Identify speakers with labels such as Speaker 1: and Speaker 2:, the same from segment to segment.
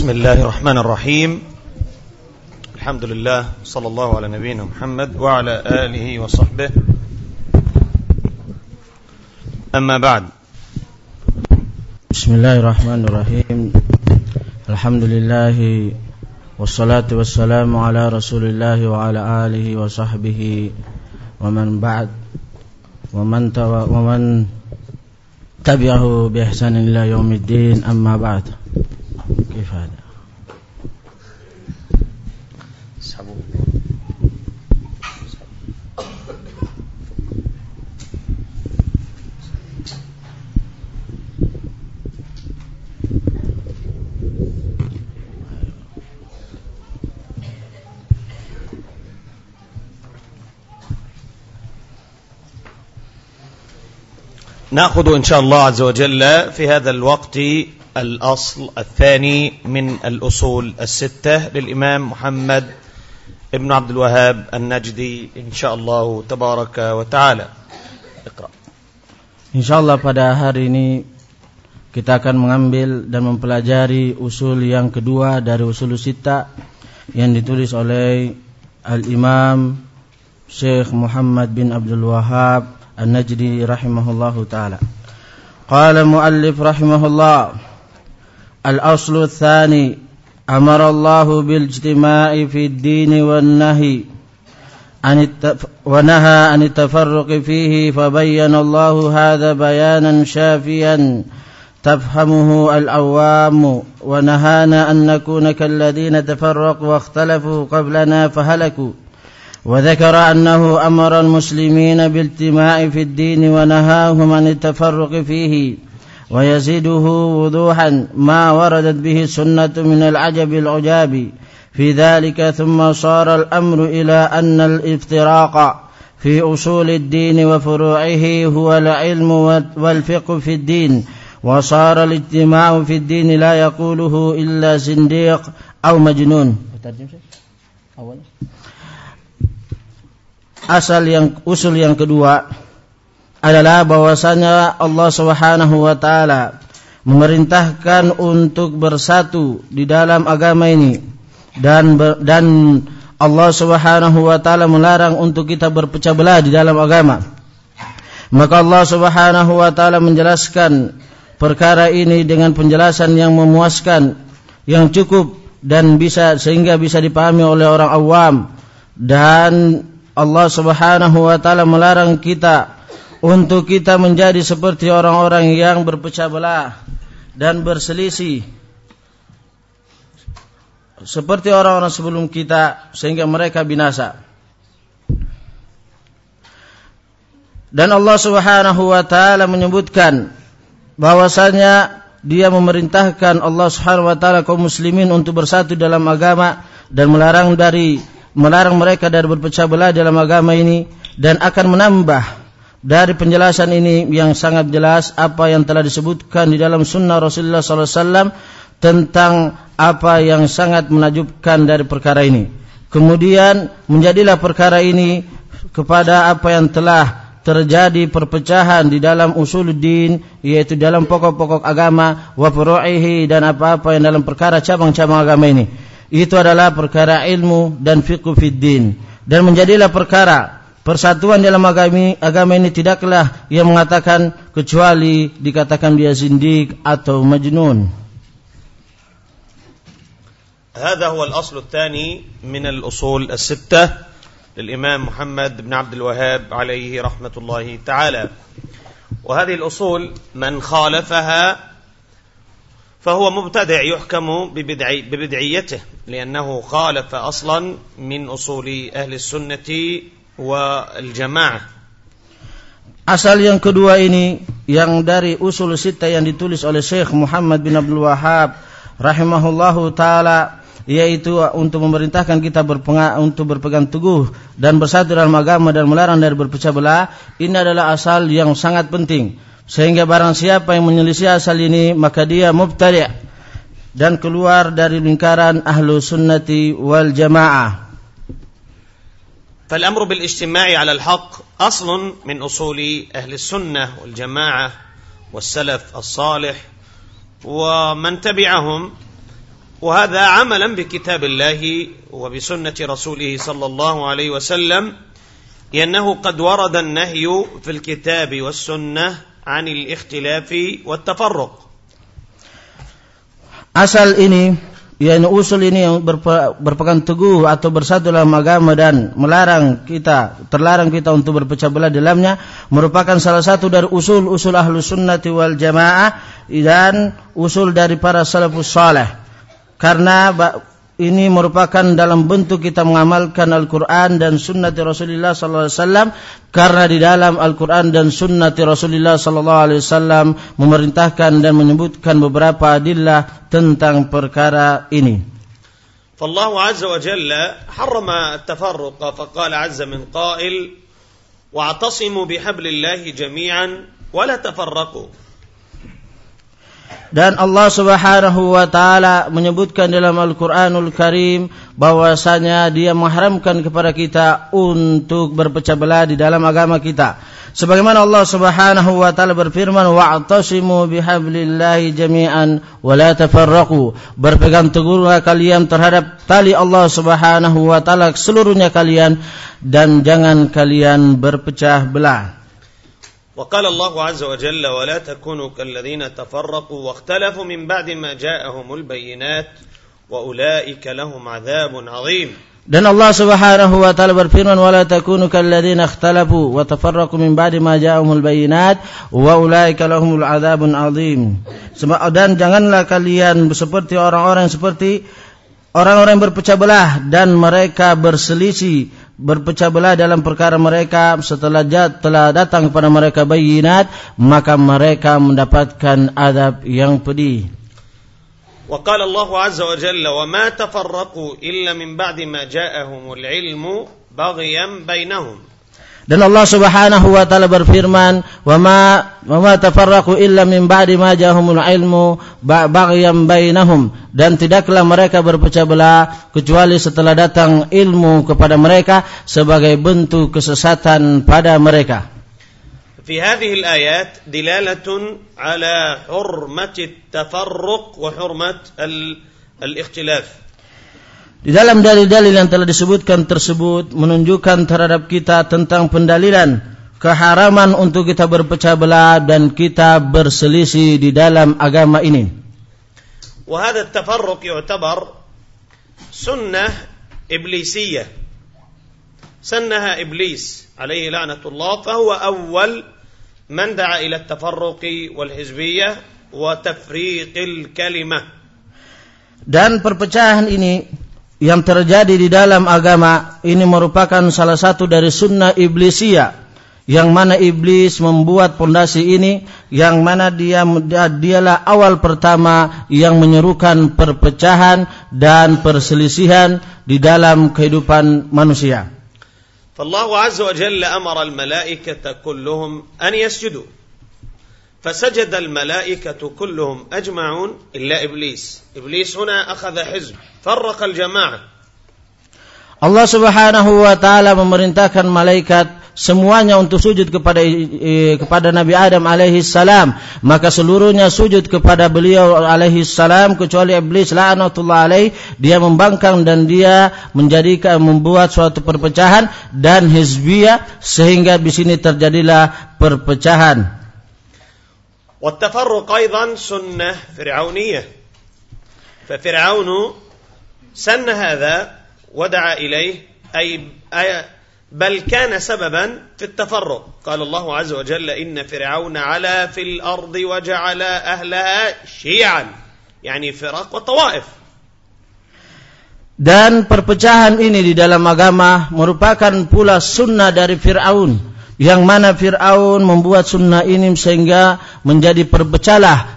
Speaker 1: بسم الله الرحمن الرحيم الحمد لله صلى الله على نبينا محمد وعلى آله وصحبه أما بعد
Speaker 2: بسم الله الرحمن الرحيم الحمد لله والصلاة والسلام على رسول الله وعلى آله وصحبه ومن بعد ومن, ومن تبعه بإحسان إلى يوم الدين أما بعد كيف هذا
Speaker 1: ناخذ ان شاء الله عز وجل في هذا الوقت الأصل الثاني من الأصول الستة للإمام محمد ابن عبد الوهاب النجدي إن شاء الله تبارك وتعالى اقرأ
Speaker 2: إن شاء الله pada hari ini kita akan mengambil dan mempelajari usul yang kedua dari usul sita yang ditulis oleh Al-Imam Syekh Muhammad bin Abdul Wahab An-Najdi rahimahullahu taala. Qala muallif rahimahullah الأصل الثاني أمر الله بالاجتماع في الدين والنهي عن التف... ونهى عن التفرق فيه فبين الله هذا بيانا شافيا تفهمه الأوام ونهانا أن نكون كالذين تفرقوا واختلفوا قبلنا فهلكوا وذكر أنه أمر المسلمين بالاجتماع في الدين ونهاهم عن التفرق فيه ويزيده وضوحا ما وردت به السنة من العجب العجاب في ذلك ثم صار الأمر إلى أن الافتراق في أصول الدين وفروعه هو العلم والفقه في الدين وصار الاجتماع في الدين لا يقوله إلا زنديق أو مجنون أصل yang usul yang kedua adalah bahwasanya Allah Subhanahu wa taala memerintahkan untuk bersatu di dalam agama ini dan dan Allah Subhanahu wa taala melarang untuk kita berpecah belah di dalam agama. Maka Allah Subhanahu wa taala menjelaskan perkara ini dengan penjelasan yang memuaskan yang cukup dan bisa sehingga bisa dipahami oleh orang awam dan Allah Subhanahu wa taala melarang kita untuk kita menjadi seperti orang-orang yang berpecah belah dan berselisih seperti orang-orang sebelum kita sehingga mereka binasa. Dan Allah Subhanahu wa taala menyebutkan bahwasanya dia memerintahkan Allah Subhanahu wa taala kaum muslimin untuk bersatu dalam agama dan melarang dari melarang mereka dari berpecah belah dalam agama ini dan akan menambah dari penjelasan ini yang sangat jelas apa yang telah disebutkan di dalam sunnah Rasulullah Sallallahu Alaihi Wasallam tentang apa yang sangat menakjubkan dari perkara ini. Kemudian menjadilah perkara ini kepada apa yang telah terjadi perpecahan di dalam din yaitu dalam pokok-pokok agama wa furu'ihi dan apa-apa yang dalam perkara cabang-cabang agama ini. Itu adalah perkara ilmu dan fiqh fid din dan menjadilah perkara persatuan dalam agama, agama ini tidaklah ia mengatakan kecuali dikatakan dia zindik atau majnun.
Speaker 1: هذا هو الأصل الثاني من الأصول الستة للإمام محمد بن عبد الوهاب عليه رحمة الله تعالى وهذه الأصول من خالفها فهو مبتدع يحكم ببدعي ببدعيته لأنه خالف أصلا من أصول أهل السنة
Speaker 2: Asal yang kedua ini yang dari usul sita yang ditulis oleh Syekh Muhammad bin Abdul Wahab rahimahullahu taala yaitu untuk memerintahkan kita untuk berpegang teguh dan bersatu dalam agama dan melarang dari berpecah belah ini adalah asal yang sangat penting sehingga barang siapa yang menyelisih asal ini maka dia mubtadi' dan keluar dari lingkaran ahlu sunnati wal jamaah
Speaker 1: فالأمر بالاجتماع على الحق أصل من أصول أهل السنة والجماعة والسلف الصالح ومن تبعهم وهذا عملا بكتاب الله وبسنة رسوله صلى الله عليه وسلم لأنه قد ورد النهي في الكتاب والسنة عن الاختلاف والتفرق
Speaker 2: Asal ini yakni usul ini yang berpegang teguh atau bersatu dalam agama dan melarang kita, terlarang kita untuk berpecah belah dalamnya merupakan salah satu dari usul-usul ahlu sunnati wal jamaah dan usul dari para salafus saleh. Karena ini merupakan dalam bentuk kita mengamalkan Al-Quran dan Sunnah Rasulullah Sallallahu Alaihi Wasallam karena di dalam Al-Quran dan Sunnah Rasulullah Sallallahu Alaihi Wasallam memerintahkan dan menyebutkan beberapa adillah tentang perkara ini.
Speaker 1: فالله عز وجل حرم التفرق فقال عز من قائل واعتصموا بحبل الله جميعا ولا تفرقوا
Speaker 2: Dan Allah subhanahu wa ta'ala menyebutkan dalam Al-Quranul Karim bahwasanya dia mengharamkan kepada kita untuk berpecah belah di dalam agama kita. Sebagaimana Allah subhanahu wa ta'ala berfirman, وَعْتَصِمُوا بِحَبْلِ اللَّهِ جَمِيعًا وَلَا تَفَرَّقُوا Berpegang teguhlah kalian terhadap tali Allah subhanahu wa ta'ala seluruhnya kalian dan jangan kalian berpecah belah.
Speaker 1: وقال الله عز وجل ولا تكونوا كالذين تفرقوا واختلفوا من بعد ما جاءهم البينات وأولئك لهم عذاب عظيم
Speaker 2: Dan Allah Subhanahu wa taala berfirman wala takunu kalladzina ikhtalafu wa tafarraqu min ba'di ma ja'ahumul bayinat wa ulaika lahumul adzabun adzim. Dan janganlah kalian seperti orang-orang seperti orang-orang berpecah belah dan mereka berselisih berpecah belah dalam perkara mereka setelah jat, telah datang kepada mereka bayinat maka mereka mendapatkan adab yang pedih
Speaker 1: wa qala Allah azza wa jalla wa ma tafarraqu illa min ba'di ma ja'ahumul ilmu baghyan bainahum
Speaker 2: Dan Allah Subhanahu wa taala berfirman, "Wa ma wa ma tafarraqu illa min ba'di ma ja'ahumul ilmu baghyan bainahum." Dan tidaklah mereka berpecah belah kecuali setelah datang ilmu kepada mereka sebagai bentuk kesesatan pada mereka.
Speaker 1: في هذه الآيات دلالة على حرمة التفرق وحرمة الاختلاف
Speaker 2: di dalam dalil-dalil yang telah disebutkan tersebut menunjukkan terhadap kita tentang pendalilan keharaman untuk kita berpecah belah dan kita berselisih di dalam agama ini.
Speaker 1: وهذا التفرق يعتبر سنة إبليسية سنها إبليس عليه لعنة الله فهو أول من دعا إلى التفرق والحزبية وتفريق الكلمة
Speaker 2: dan perpecahan ini yang terjadi di dalam agama ini merupakan salah satu dari sunnah iblisia yang mana iblis membuat pondasi ini yang mana dia dialah awal pertama yang menyerukan perpecahan dan perselisihan di dalam kehidupan manusia.
Speaker 1: فالله عز وجل أمر الملائكة كلهم أن فسجد الملائكة كلهم أجمعون إلا إبليس إبليس هنا أخذ حزب فرق الجماعة
Speaker 2: Allah Subhanahu wa taala memerintahkan malaikat semuanya untuk sujud kepada kepada Nabi Adam alaihi salam maka seluruhnya sujud kepada beliau alaihi salam kecuali iblis laknatullah alaihi dia membangkang dan dia menjadikan membuat suatu perpecahan dan hizbiyah sehingga di sini terjadilah perpecahan
Speaker 1: والتفرق أيضا سنة فرعونية ففرعون سن هذا ودعا إليه أي بل كان سببا في التفرق قال الله عز وجل إن فرعون علا في الأرض وجعل أهلها شيعا يعني فرق وطوائف
Speaker 2: Dan perpecahan ini di dalam agama merupakan pula sunnah dari Fir'aun yang mana Fir'aun membuat sunnah ini sehingga menjadi perpecalah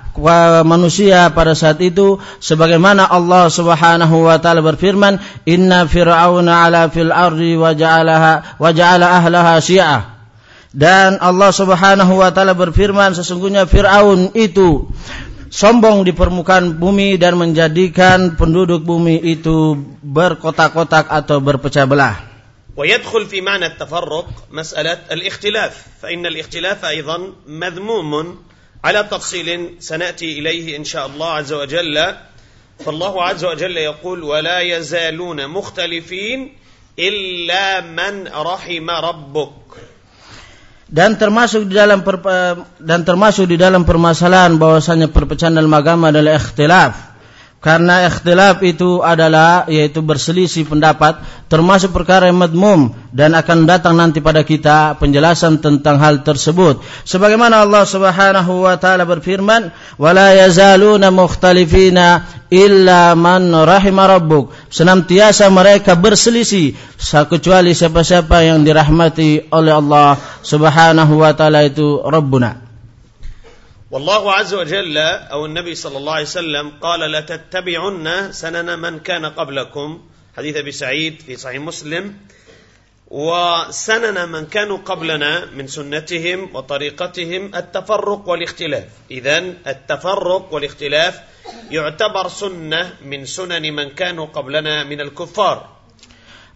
Speaker 2: manusia pada saat itu sebagaimana Allah Subhanahu wa taala berfirman inna fir'auna ala fil ardi wa ja'alaha wa ja'ala ahlaha syi'ah dan Allah Subhanahu wa taala berfirman sesungguhnya Firaun itu sombong di permukaan bumi dan menjadikan penduduk bumi itu berkotak-kotak atau berpecah belah
Speaker 1: ويدخل في معنى التفرق مسألة الاختلاف فإن الاختلاف أيضا مذموم على تفصيل سنأتي إليه إن شاء الله عز وجل فالله عز وجل يقول ولا يزالون مختلفين إلا من رحم ربك
Speaker 2: dan termasuk di dalam per, dan termasuk di dalam permasalahan bahwasanya perpecahan dalam agama adalah ikhtilaf Karena ikhtilaf itu adalah yaitu berselisih pendapat termasuk perkara yang madmum dan akan datang nanti pada kita penjelasan tentang hal tersebut. Sebagaimana Allah Subhanahu wa taala berfirman, "Wa la yazaluna mukhtalifina illa man rabbuk." Senantiasa mereka berselisih kecuali siapa-siapa yang dirahmati oleh Allah Subhanahu wa taala itu Rabbuna.
Speaker 1: والله عز وجل أو النبي صلى الله عليه وسلم قال لتتبعن سنن من كان قبلكم حديث أبي سعيد في صحيح مسلم وسنن من كانوا قبلنا من سنتهم وطريقتهم التفرق والاختلاف إذا التفرق والاختلاف يعتبر سنة من سنن من كانوا قبلنا من الكفار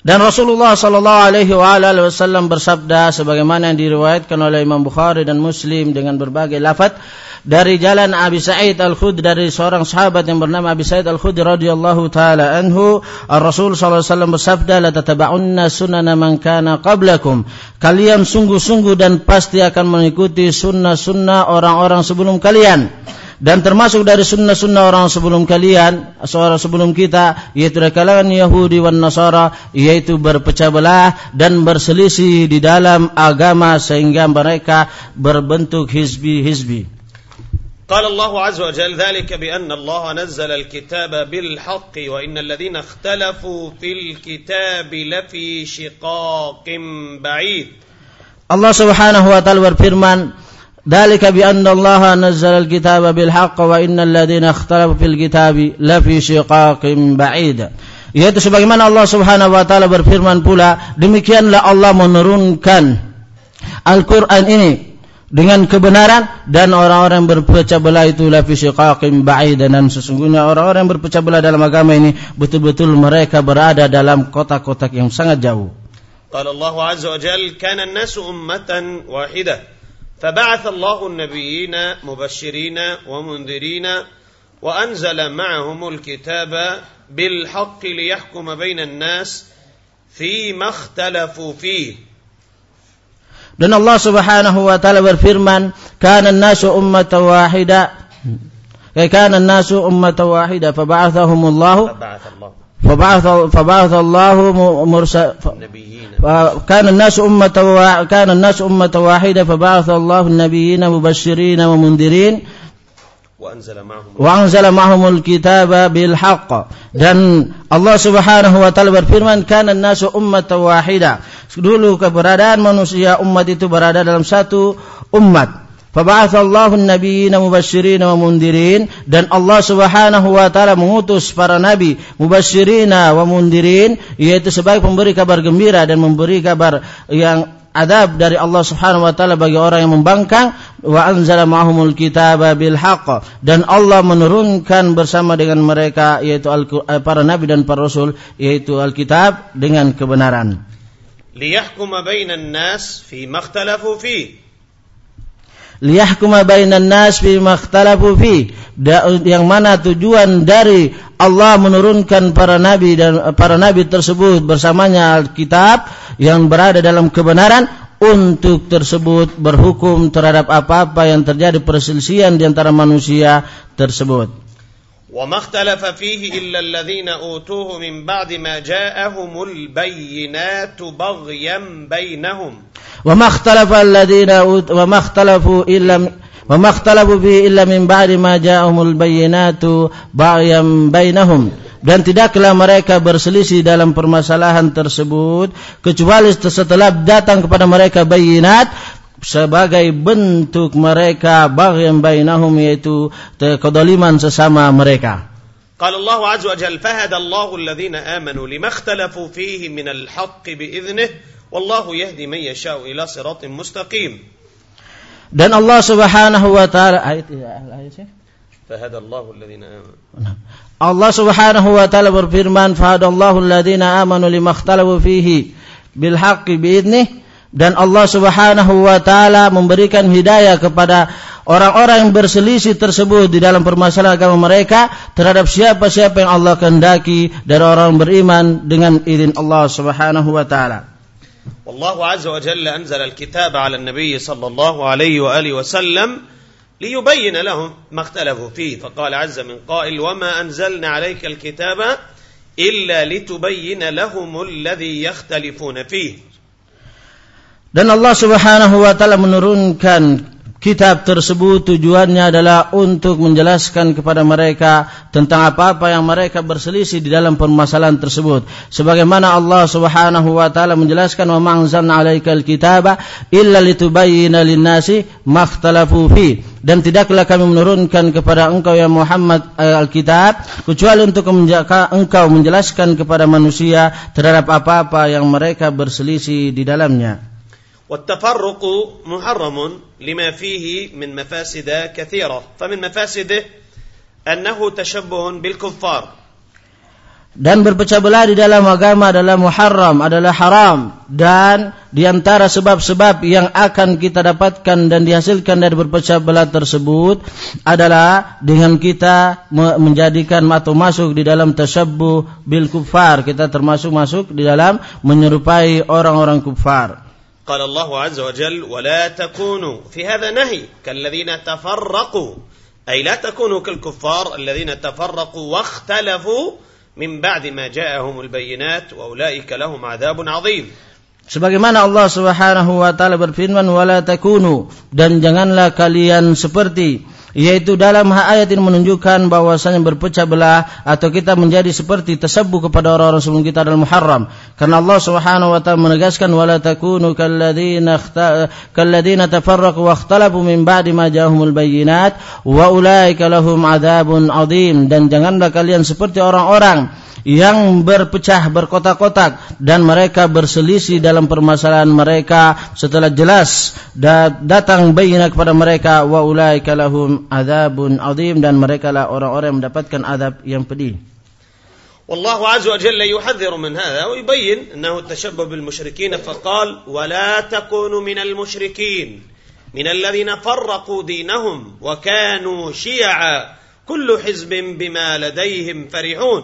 Speaker 2: Dan Rasulullah sallallahu alaihi wasallam bersabda sebagaimana yang diriwayatkan oleh Imam Bukhari dan Muslim dengan berbagai lafaz dari jalan Abi Sa'id Al-Khudri dari seorang sahabat yang bernama Abi Sa'id Al-Khudri radhiyallahu taala anhu rasul sallallahu alaihi wasallam bersabda la tattaba'unna sunana man kana qablakum kalian sungguh-sungguh dan pasti akan mengikuti sunnah-sunnah orang-orang sebelum kalian dan termasuk dari sunnah-sunnah orang sebelum kalian, seorang sebelum kita, yaitu dari kalangan Yahudi dan Nasara, yaitu berpecah belah dan berselisih di dalam agama sehingga mereka berbentuk hizbi-hizbi.
Speaker 1: قال الله عز وجل ذلك بأن الله نزل الكتاب بالحق وإن الذين اختلفوا في الكتاب لفي شقاق بعيد
Speaker 2: Allah Subhanahu wa taala berfirman ذلك بأن الله نزل الكتاب بالحق وإن الذين اختلفوا في الكتاب لفي شقاق بعيد yaitu sebagaimana Allah Subhanahu wa taala berfirman pula demikianlah Allah menurunkan Al-Qur'an ini dengan kebenaran dan orang-orang berpecah belah itu lafi syiqaqin ba'id dan sesungguhnya orang-orang yang berpecah belah dalam agama ini betul-betul mereka berada dalam kotak-kotak yang sangat jauh.
Speaker 1: Qala Allah Azza wa Jalla kana an-nasu ummatan wahidah فبعث الله النبيين مبشرين ومنذرين وأنزل معهم الكتاب بالحق ليحكم بين الناس فيما اختلفوا فيه
Speaker 2: Dan Allah Subhanahu wa taala berfirman, "Kana an-nasu ummatan wahida." Kana an-nasu ummatan wahida, faba'athahumullahu. Faba'athallahu. فبعث فبعث الله مرسل كان الناس أمة كان الناس أمة واحدة فبعث الله النبيين مبشرين ومنذرين وأنزل معهم, الكتاب بالحق dan Allah Subhanahu wa taala berfirman kana nasu ummatan wahida dulu keberadaan manusia umat itu berada dalam satu umat Allah nabiyina mubasysyirin wa mundirin dan Allah Subhanahu wa taala mengutus para nabi mubasysyirin wa mundirin yaitu sebagai pemberi kabar gembira dan memberi kabar yang adab dari Allah Subhanahu wa taala bagi orang yang membangkang wa anzala ma'humul kitaba bil haqq dan Allah menurunkan bersama dengan mereka yaitu eh, para nabi dan para rasul yaitu Alkitab dengan kebenaran
Speaker 1: liyahkuma bainan nas fi makhtalafu fihi
Speaker 2: liyahkuma bainan nas bima ikhtalafu fi yang mana tujuan dari Allah menurunkan para nabi dan para nabi tersebut bersamanya Alkitab yang berada dalam kebenaran untuk tersebut berhukum terhadap apa-apa yang terjadi perselisihan di antara manusia tersebut.
Speaker 1: وما اختلف فيه إلا الذين أوتوه من بعد ما جاءهم البينات بغيا بينهم
Speaker 2: وما اختلف الذين وما اختلفوا إلا وما اختلفوا فيه إلا من بعد ما جاءهم البينات بغيا بينهم dan tidaklah mereka berselisih dalam permasalahan tersebut kecuali setelah datang kepada mereka bayinat sebagai bentuk mereka baghyam bainahum yaitu kedoliman sesama mereka.
Speaker 1: قال الله عز وجل فهدى الله الذين آمنوا لما اختلفوا فيه من الحق بإذنه والله يهدي من يشاء إلى صراط مستقيم
Speaker 2: dan Allah Subhanahu wa taala ayat
Speaker 1: ayat فهدى الله الذين آمنوا
Speaker 2: Allah Subhanahu wa taala berfirman fahadallahu alladziina aamanu limahtalafu fihi bil haqqi bi idnih dan Allah Subhanahu wa taala memberikan hidayah kepada orang-orang yang berselisih tersebut di dalam permasalahan agama mereka terhadap siapa-siapa yang Allah kehendaki dari orang beriman dengan izin Allah Subhanahu wa taala.
Speaker 1: Wallahu azza wa jalla anzal والله عز وجل أنزل الكتاب على النبي wa الله عليه وآله وسلم ليبين لهم ما اختلفوا 'azza min qa'il wa ma anzalna أنزلنا al-kitaba illa لتبين لهم الذي yakhtalifuna fihi
Speaker 2: Dan Allah Subhanahu wa taala menurunkan kitab tersebut tujuannya adalah untuk menjelaskan kepada mereka tentang apa-apa yang mereka berselisih di dalam permasalahan tersebut. Sebagaimana Allah Subhanahu wa taala menjelaskan wa ma'anzan 'alaikal kitaba illa litubayyana lin-nasi makhtalafu fi. Dan tidaklah kami menurunkan kepada engkau ya Muhammad eh, Alkitab kecuali untuk engkau menjelaskan kepada manusia terhadap apa-apa yang mereka berselisih di dalamnya.
Speaker 1: والتفرق محرم لما فيه من مفاسد كثيرة فمن مفاسده أنه تشبه بالكفار
Speaker 2: dan berpecah belah di dalam agama adalah muharram, adalah haram dan di antara sebab-sebab yang akan kita dapatkan dan dihasilkan dari berpecah belah tersebut adalah dengan kita menjadikan atau masuk di dalam tasyabbuh bil kufar, kita termasuk masuk di dalam menyerupai orang-orang kufar.
Speaker 1: قال الله عز وجل ولا تكونوا في هذا نهي كالذين تفرقوا أي لا تكونوا كالكفار الذين تفرقوا واختلفوا من بعد ما جاءهم البينات وأولئك لهم عذاب عظيم
Speaker 2: Sebagaimana Allah Subhanahu wa taala berfirman wala takunu dan janganlah kalian seperti yaitu dalam ayat ini menunjukkan bahwasanya berpecah belah atau kita menjadi seperti tesebu kepada orang-orang sebelum kita dalam Muharram karena Allah Subhanahu wa taala menegaskan wala takunu kalladzina kalladzina tafarraqu wa ikhtalafu min ba'di ma ja'ahumul bayyinat wa ulaika lahum adzabun adzim dan janganlah kalian seperti orang-orang yang berpecah berkotak-kotak dan mereka berselisih dalam permasalahan mereka setelah jelas datang bayina kepada mereka wa ulaika lahum adzabun adzim dan mereka lah orang-orang mendapatkan azab yang pedih
Speaker 1: والله عز وجل يحذر من هذا ويبين انه التشبه بالمشركين فقال ولا تكونوا من المشركين من الذين فرقوا دينهم وكانوا شيعا كل حزب بما لديهم فرعون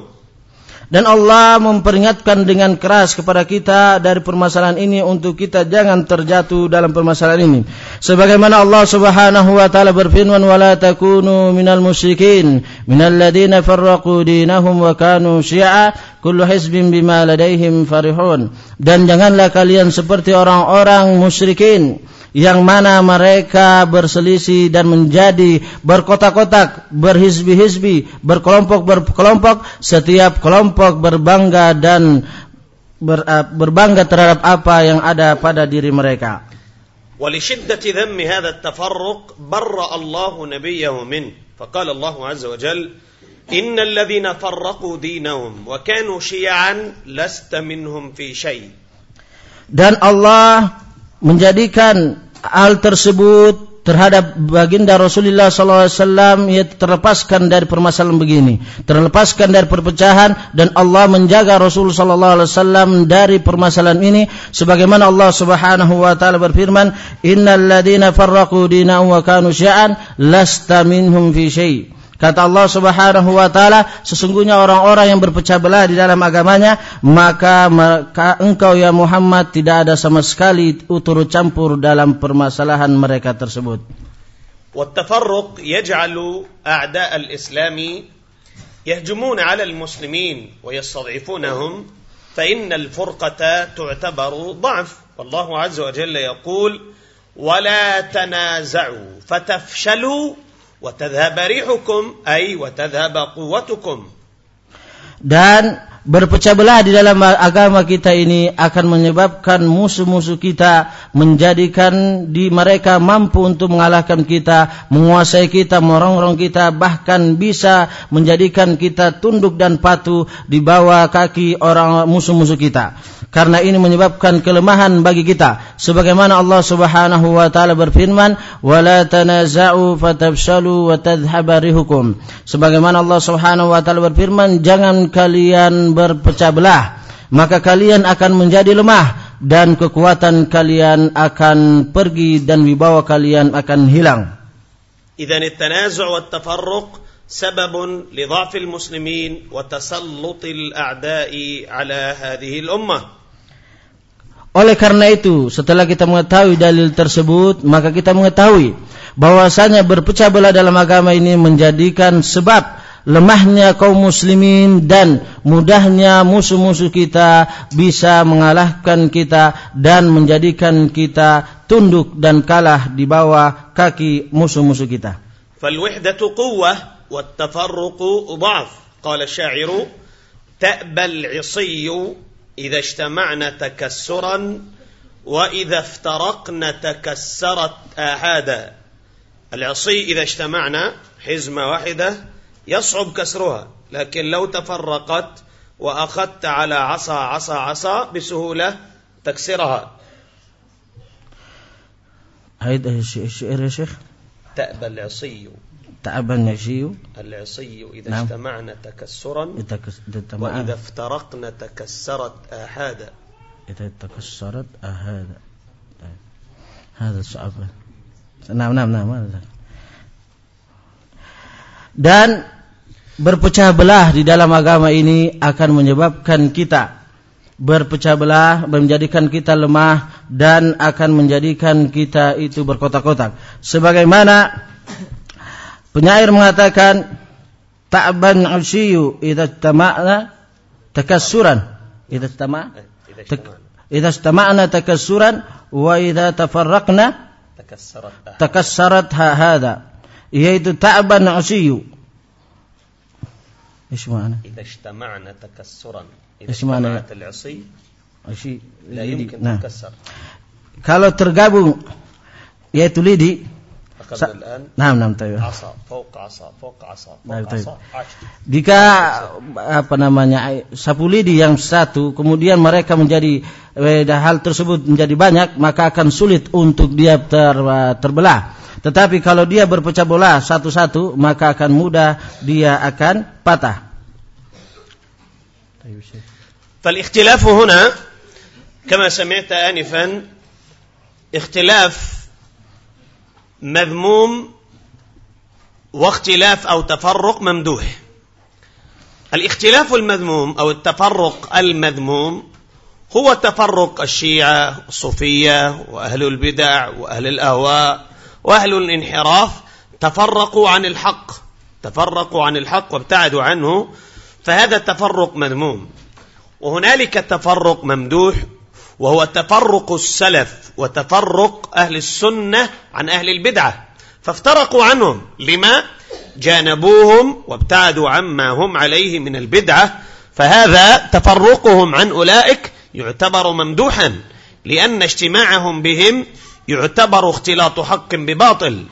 Speaker 2: Dan Allah memperingatkan dengan keras kepada kita dari permasalahan ini untuk kita jangan terjatuh dalam permasalahan ini. Sebagaimana Allah Subhanahu wa taala berfirman wala takunu minal musyrikin minal ladina farraqu dinahum wa kanu syi'a kullu hizbin bima ladaihim farihun. Dan janganlah kalian seperti orang-orang musyrikin yang mana mereka berselisih dan menjadi berkotak-kotak, berhizbi-hizbi, berkelompok-berkelompok, setiap kelompok berbangga dan ber, eh, berbangga terhadap apa yang ada pada diri mereka.
Speaker 1: ولشدة ذم هذا التفرق برأ الله نبيه منه فقال الله عز وجل إن الذين فرقوا دينهم وكانوا شيعا لست منهم في شيء
Speaker 2: dan Allah menjadikan hal tersebut terhadap baginda Rasulullah SAW ia terlepaskan dari permasalahan begini, terlepaskan dari perpecahan dan Allah menjaga Rasul SAW dari permasalahan ini sebagaimana Allah Subhanahu wa taala berfirman, "Innal ladzina farraqu wa kanu sya'an lasta minhum fi syai'." Kata Allah Subhanahu wa taala, sesungguhnya orang-orang yang berpecah belah di dalam agamanya, maka, engkau ya Muhammad tidak ada sama sekali turut campur dalam permasalahan mereka tersebut.
Speaker 1: والتفرق يجعل أعداء الإسلام يهجمون على المسلمين ويستضعفونهم فإن الفرقة تعتبر ضعف والله عز وجل يقول ولا تنازعوا فتفشلوا وتذهب ريحكم أي وتذهب قوتكم
Speaker 2: dan berpecah belah di dalam agama kita ini akan menyebabkan musuh-musuh kita menjadikan di mereka mampu untuk mengalahkan kita, menguasai kita, merongrong kita, bahkan bisa menjadikan kita tunduk dan patuh di bawah kaki orang musuh-musuh kita. Karena ini menyebabkan kelemahan bagi kita. Sebagaimana Allah Subhanahu wa taala berfirman, "Wala tanaza'u fatabshalu wa tadhhabu Sebagaimana Allah Subhanahu wa taala berfirman, jangan kalian berpecah belah, maka kalian akan menjadi lemah dan kekuatan kalian akan pergi dan wibawa kalian akan hilang.
Speaker 1: إذن التنازع والتفرق سبب لضعف المسلمين وتسلط الأعداء على هذه الأمة.
Speaker 2: Oleh karena itu, setelah kita mengetahui dalil tersebut, maka kita mengetahui bahwasanya berpecah belah dalam agama ini menjadikan sebab lemahnya kaum muslimin dan mudahnya musuh-musuh kita bisa mengalahkan kita dan menjadikan kita tunduk dan kalah di bawah kaki musuh-musuh kita.
Speaker 1: فالوحدة قوة والتفرق ضعف قال الشاعر تأبى العصي إذا اجتمعنا تكسرا وإذا افترقنا تكسرت آحادا العصي إذا اجتمعنا حزمة واحدة يصعب كسرها لكن لو تفرقت وأخذت على عصا عصا عصا بسهولة تكسرها
Speaker 2: هيدا الشعر يا شيخ
Speaker 1: تأبى العصي
Speaker 2: تأبى العصي
Speaker 1: العصي إذا نعم. اجتمعنا تكسرا
Speaker 2: إذا وإذا
Speaker 1: افترقنا تكسرت آحادا
Speaker 2: إذا تكسرت آحادا هذا صعب نعم نعم نعم dan berpecah belah di dalam agama ini akan menyebabkan kita berpecah belah, menjadikan kita lemah dan akan menjadikan kita itu berkotak-kotak. Sebagaimana penyair mengatakan ta'ban ushiyu idza tama'na takassuran. Idza tama' eh, idza tama'na takassuran wa idza tafarraqna takassarat takassarat hadha yaitu ta'ban ushiyu إيش معنى
Speaker 1: إذا اجتمعنا تكسرا إذا إيش العصي عصي لا يمكن nah. تكسر
Speaker 2: kalau tergabung yaitu lidi
Speaker 1: Nah, nah, Asa, nah, asa, Jika
Speaker 2: apa namanya sapu lidi yang satu, kemudian mereka menjadi eh, hal tersebut menjadi banyak, maka akan sulit untuk dia ter, terbelah. Tetapi kalau dia berpecah belah satu-satu, maka akan mudah dia akan patah.
Speaker 1: أيوة فالاختلاف هنا كما سمعت آنفا اختلاف مذموم واختلاف أو تفرق ممدوح الاختلاف المذموم أو التفرق المذموم هو تفرق الشيعة الصوفية وأهل البدع وأهل الأهواء وأهل الانحراف تفرقوا عن الحق تفرقوا عن الحق وابتعدوا عنه فهذا تفرق مذموم وهنالك تفرق ممدوح وهو تفرق السلف وتفرق أهل السنة عن أهل البدعة فافترقوا عنهم لما جانبوهم وابتعدوا عما هم عليه من البدعة فهذا تفرقهم عن أولئك يعتبر ممدوحا لأن اجتماعهم بهم يعتبر اختلاط حق بباطل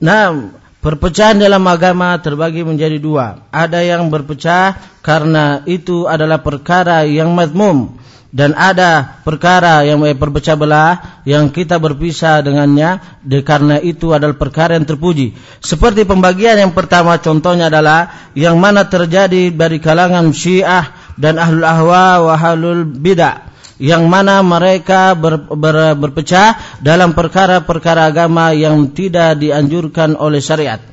Speaker 2: نعم Perpecahan dalam agama terbagi menjadi dua. Ada yang berpecah karena itu adalah perkara yang madmum dan ada perkara yang eh, berpecah belah yang kita berpisah dengannya de, karena itu adalah perkara yang terpuji. Seperti pembagian yang pertama contohnya adalah yang mana terjadi dari kalangan Syiah dan Ahlul Ahwa wa Ahlul Bidah yang mana mereka ber, ber, berpecah dalam perkara-perkara agama yang tidak dianjurkan oleh syariat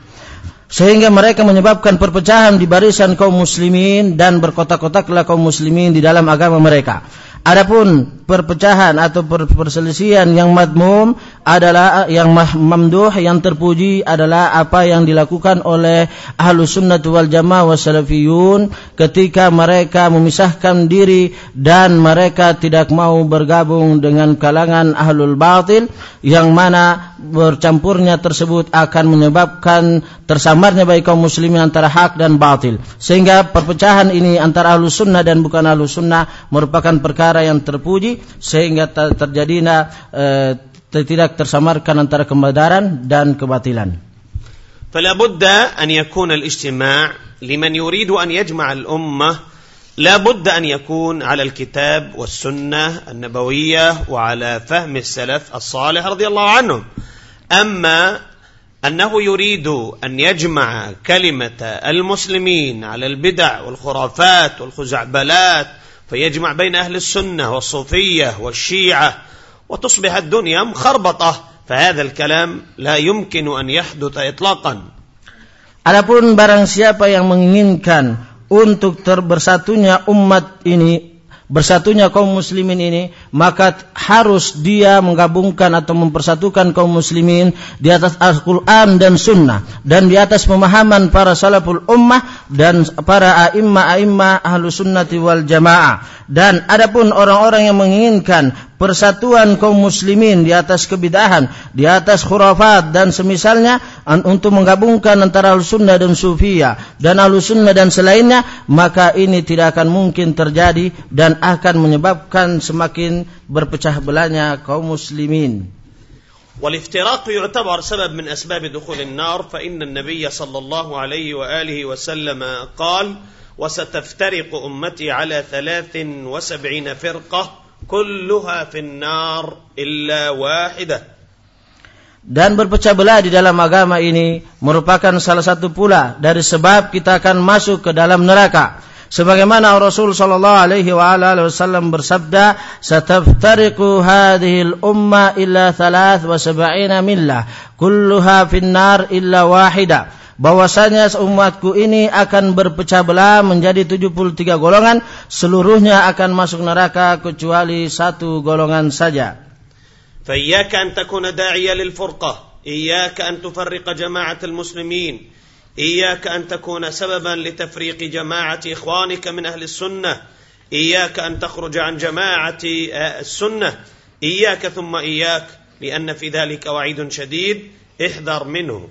Speaker 2: sehingga mereka menyebabkan perpecahan di barisan kaum muslimin dan berkotak-kotaklah kaum muslimin di dalam agama mereka. Adapun perpecahan atau perselisihan yang madmum adalah yang mamduh yang terpuji adalah apa yang dilakukan oleh ahlu sunnah wal jamaah wa salafiyun ketika mereka memisahkan diri dan mereka tidak mau bergabung dengan kalangan ahlul batil yang mana bercampurnya tersebut akan menyebabkan tersamarnya baik kaum muslimin antara hak dan batil sehingga perpecahan ini antara ahlu sunnah dan bukan ahlu sunnah merupakan perkara yang terpuji sehingga terjadinya eh, tidak tersamarkan antara kebenaran dan kebatilan.
Speaker 1: فلا بد أن يكون الاجتماع لمن يريد أن يجمع الأمة لا بد أن يكون على الكتاب والسنة النبوية وعلى فهم السلف الصالح رضي الله عنهم أما أنه يريد أن يجمع كلمة المسلمين على البدع والخرافات والخزعبلات فيجمع بين أهل السنة والصوفية والشيعة وتصبح الدنيا مخربطة فهذا الكلام لا يمكن أن يحدث إطلاقا
Speaker 2: Adapun barang siapa yang menginginkan untuk terbersatunya umat ini, bersatunya kaum muslimin ini, maka harus dia menggabungkan atau mempersatukan kaum muslimin di atas Al-Quran dan Sunnah. Dan di atas pemahaman para salaful ummah dan para a'imma a'imma ahlu sunnati wal jamaah. Dan adapun orang-orang yang menginginkan persatuan kaum muslimin di atas kebidahan, di atas khurafat dan semisalnya untuk menggabungkan antara al-sunnah dan sufiyah dan al-sunnah dan selainnya, maka ini tidak akan mungkin terjadi dan akan menyebabkan semakin berpecah belahnya kaum muslimin.
Speaker 1: والافتراق يعتبر سبب من أسباب دخول النار فإن النبي صلى الله عليه وآله وسلم قال وستفترق أمتي على ثلاث وسبعين فرقة kulluha finnar illa wahidah.
Speaker 2: Dan berpecah belah di dalam agama ini merupakan salah satu pula dari sebab kita akan masuk ke dalam neraka. Sebagaimana Rasul sallallahu alaihi wa wasallam bersabda, "Sataftariqu hadhihi al-umma illa 73 millah, kulluha finnar illa wahidah." bahwasanya umatku ini akan berpecah belah menjadi 73 golongan, seluruhnya akan masuk neraka kecuali satu golongan saja.
Speaker 1: فإياك أن تكون داعيا للفرقة إياك أن تفرق جماعة المسلمين إياك أن تكون سببا لتفريق جماعة إخوانك من أهل السنة إياك أن تخرج عن جماعة السنة إياك ثم إياك لأن في ذلك وعيد شديد احذر منه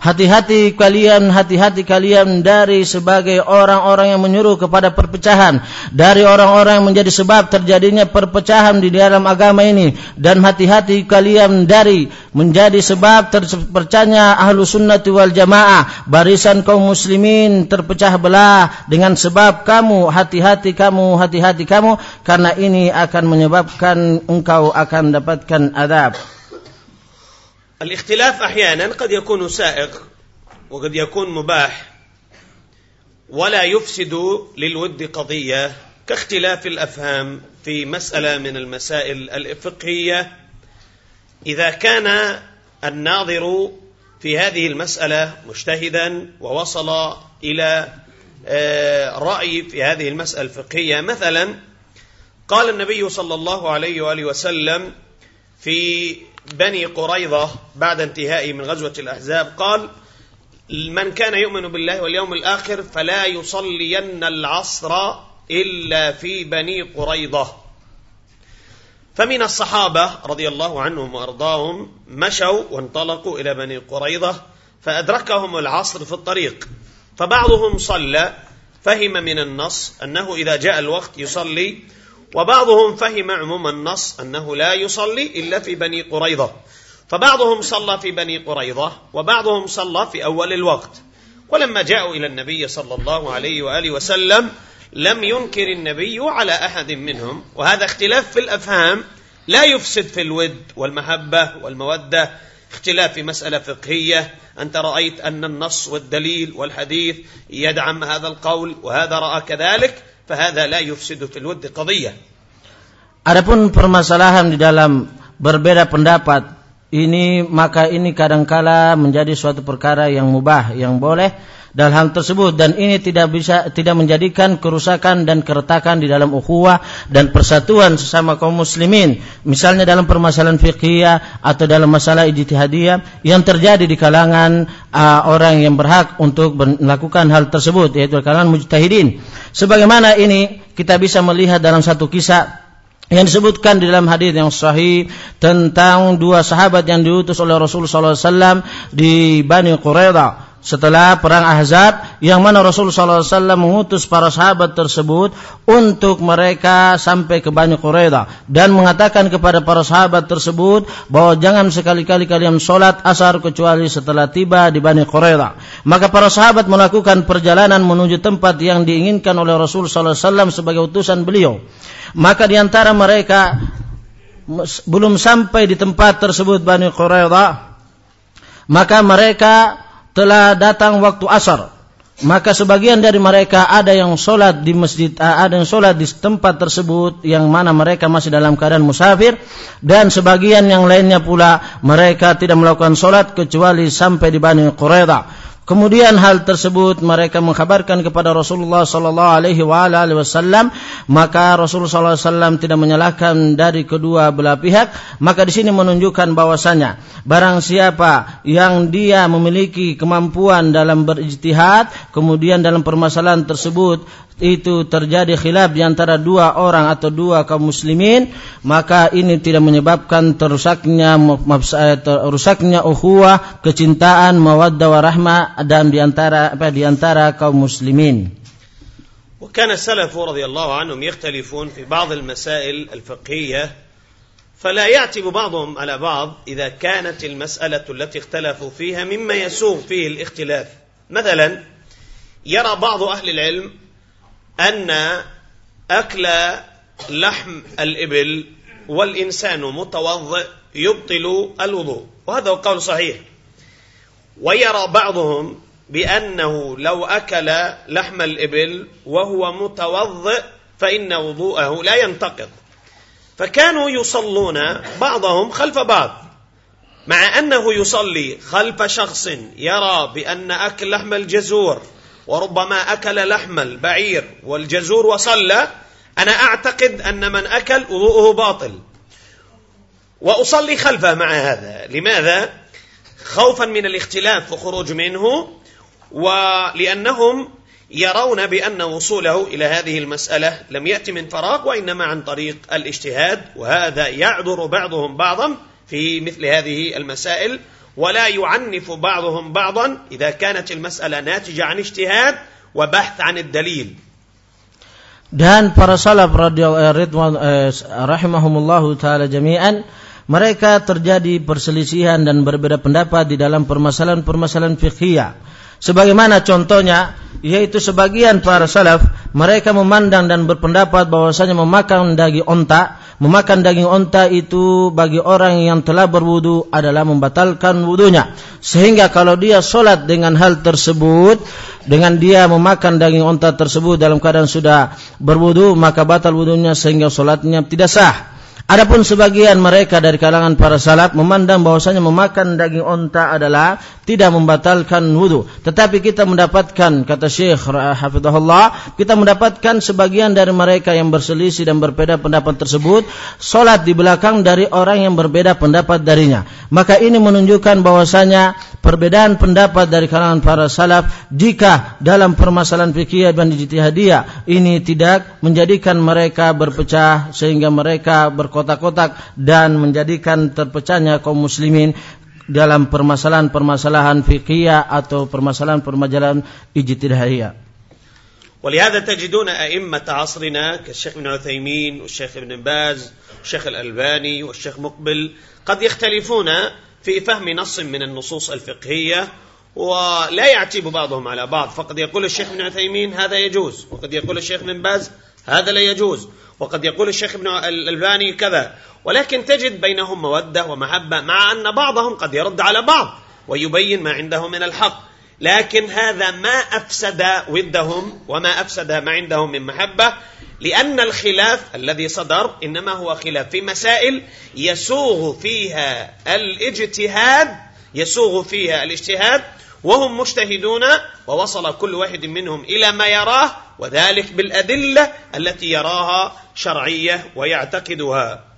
Speaker 2: Hati-hati kalian, hati-hati kalian dari sebagai orang-orang yang menyuruh kepada perpecahan, dari orang-orang yang menjadi sebab terjadinya perpecahan di dalam agama ini, dan hati-hati kalian dari menjadi sebab terpecahnya ahlu sunnati wal jamaah, barisan kaum muslimin terpecah belah dengan sebab kamu, hati-hati kamu, hati-hati kamu, karena ini akan menyebabkan engkau akan dapatkan adab.
Speaker 1: الاختلاف أحيانا قد يكون سائغ وقد يكون مباح ولا يفسد للود قضية كاختلاف الأفهام في مسألة من المسائل الفقهية إذا كان الناظر في هذه المسألة مجتهدا ووصل إلى آه، رأي في هذه المسألة الفقهية مثلا قال النبي صلى الله عليه وآله وسلم في بني قريظة بعد انتهائه من غزوة الأحزاب قال من كان يؤمن بالله واليوم الآخر فلا يصلين العصر إلا في بني قريظة فمن الصحابة رضي الله عنهم وأرضاهم مشوا وانطلقوا إلى بني قريظة فأدركهم العصر في الطريق فبعضهم صلى فهم من النص أنه إذا جاء الوقت يصلي وبعضهم فهم عموم النص أنه لا يصلي إلا في بني قريظة فبعضهم صلى في بني قريظة وبعضهم صلى في أول الوقت ولما جاءوا إلى النبي صلى الله عليه وآله وسلم لم ينكر النبي على أحد منهم وهذا اختلاف في الأفهام لا يفسد في الود والمحبة والمودة اختلاف في مسألة فقهية أنت رأيت أن النص والدليل والحديث يدعم هذا القول وهذا رأى كذلك فهذا لا يفسد في الود قضية
Speaker 2: Adapun permasalahan di dalam berbeda pendapat ini maka ini kadangkala menjadi suatu perkara yang mubah yang boleh dalam hal tersebut dan ini tidak bisa tidak menjadikan kerusakan dan keretakan di dalam ukhuwah dan persatuan sesama kaum muslimin misalnya dalam permasalahan fikih atau dalam masalah ijtihadiyah yang terjadi di kalangan uh, orang yang berhak untuk melakukan hal tersebut yaitu kalangan mujtahidin sebagaimana ini kita bisa melihat dalam satu kisah yang disebutkan di dalam hadis yang sahih tentang dua sahabat yang diutus oleh Rasulullah sallallahu alaihi wasallam di Bani Quraidah setelah perang Ahzab yang mana Rasulullah SAW mengutus para sahabat tersebut untuk mereka sampai ke Bani Quraidah dan mengatakan kepada para sahabat tersebut bahwa jangan sekali-kali kalian sholat asar kecuali setelah tiba di Bani Quraidah. Maka para sahabat melakukan perjalanan menuju tempat yang diinginkan oleh Rasulullah SAW sebagai utusan beliau. Maka diantara mereka belum sampai di tempat tersebut Bani Quraidah maka mereka telah datang waktu asar. Maka sebagian dari mereka ada yang sholat di masjid, eh, ada yang sholat di tempat tersebut yang mana mereka masih dalam keadaan musafir. Dan sebagian yang lainnya pula mereka tidak melakukan sholat kecuali sampai di Bani Quraidah. Kemudian hal tersebut mereka mengkhabarkan kepada Rasulullah sallallahu alaihi wasallam, maka Rasulullah sallallahu alaihi wasallam tidak menyalahkan dari kedua belah pihak, maka di sini menunjukkan bahwasanya barang siapa yang dia memiliki kemampuan dalam berijtihad, kemudian dalam permasalahan tersebut itu terjadi khilaf di antara dua orang atau dua kaum muslimin maka ini tidak menyebabkan terusaknya rusaknya ukhuwah kecintaan mawaddah warahmah dan di antara apa di antara kaum muslimin
Speaker 1: وكان السلف رضي الله عنهم يختلفون في بعض المسائل الفقهية فلا يعتب بعضهم على بعض إذا كانت المسألة التي اختلفوا فيها مما يسوغ فيه الاختلاف مثلا يرى بعض أهل العلم أن أكل لحم الإبل والإنسان متوضئ يبطل الوضوء وهذا هو قول صحيح ويرى بعضهم بأنه لو أكل لحم الإبل وهو متوضئ فإن وضوءه لا ينتقض فكانوا يصلون بعضهم خلف بعض مع أنه يصلي خلف شخص يرى بأن أكل لحم الجزور وربما أكل لحم البعير والجزور وصلى أنا أعتقد أن من أكل وضوءه باطل وأصلي خلفه مع هذا لماذا؟ خوفا من الاختلاف وخروج منه ولأنهم يرون بأن وصوله إلى هذه المسألة لم يأتي من فراغ وإنما عن طريق الاجتهاد وهذا يعذر بعضهم بعضا في مثل هذه المسائل ولا يعنف بعضهم بعضا إذا كانت المسألة ناتجة عن اجتهاد وبحث عن الدليل
Speaker 2: dan para salaf radhiyallahu taala jami'an mereka terjadi perselisihan dan berbeda pendapat di dalam permasalahan-permasalahan fikih sebagaimana contohnya yaitu sebagian para salaf mereka memandang dan berpendapat bahwasanya memakan daging onta memakan daging onta itu bagi orang yang telah berwudu adalah membatalkan wudhunya sehingga kalau dia sholat dengan hal tersebut dengan dia memakan daging onta tersebut dalam keadaan sudah berwudu maka batal wudhunya sehingga sholatnya tidak sah Adapun sebagian mereka dari kalangan para salaf memandang bahwasanya memakan daging onta adalah tidak membatalkan wudhu. Tetapi kita mendapatkan, kata Syekh Hafidhullah, kita mendapatkan sebagian dari mereka yang berselisih dan berbeda pendapat tersebut, solat di belakang dari orang yang berbeda pendapat darinya. Maka ini menunjukkan bahwasanya perbedaan pendapat dari kalangan para salaf jika dalam permasalahan fikih dan ijtihadiyah ini tidak menjadikan mereka berpecah sehingga mereka ber terkotak-kotak dan menjadikan terpecahnya kaum muslimin dalam permasalahan-permasalahan fikih atau permasalahan-permasalahan ijtihadiyah.
Speaker 1: ولهذا تجدون أئمة عصرنا كالشيخ ابن عثيمين والشيخ ابن باز والشيخ الألباني والشيخ مقبل قد يختلفون في فهم نص من النصوص الفقهية ولا يعتب بعضهم على بعض فقد يقول الشيخ ابن عثيمين هذا يجوز وقد يقول الشيخ ابن باز هذا لا يجوز وقد يقول الشيخ ابن الألباني كذا ولكن تجد بينهم مودة ومحبة مع أن بعضهم قد يرد على بعض ويبين ما عنده من الحق لكن هذا ما أفسد ودهم وما أفسد ما عندهم من محبة لأن الخلاف الذي صدر إنما هو خلاف في مسائل يسوغ فيها الاجتهاد يسوغ فيها الاجتهاد وهم مجتهدون ووصل كل واحد منهم إلى ما يراه وذلك بالأدلة التي يراها شرعية ويعتقدها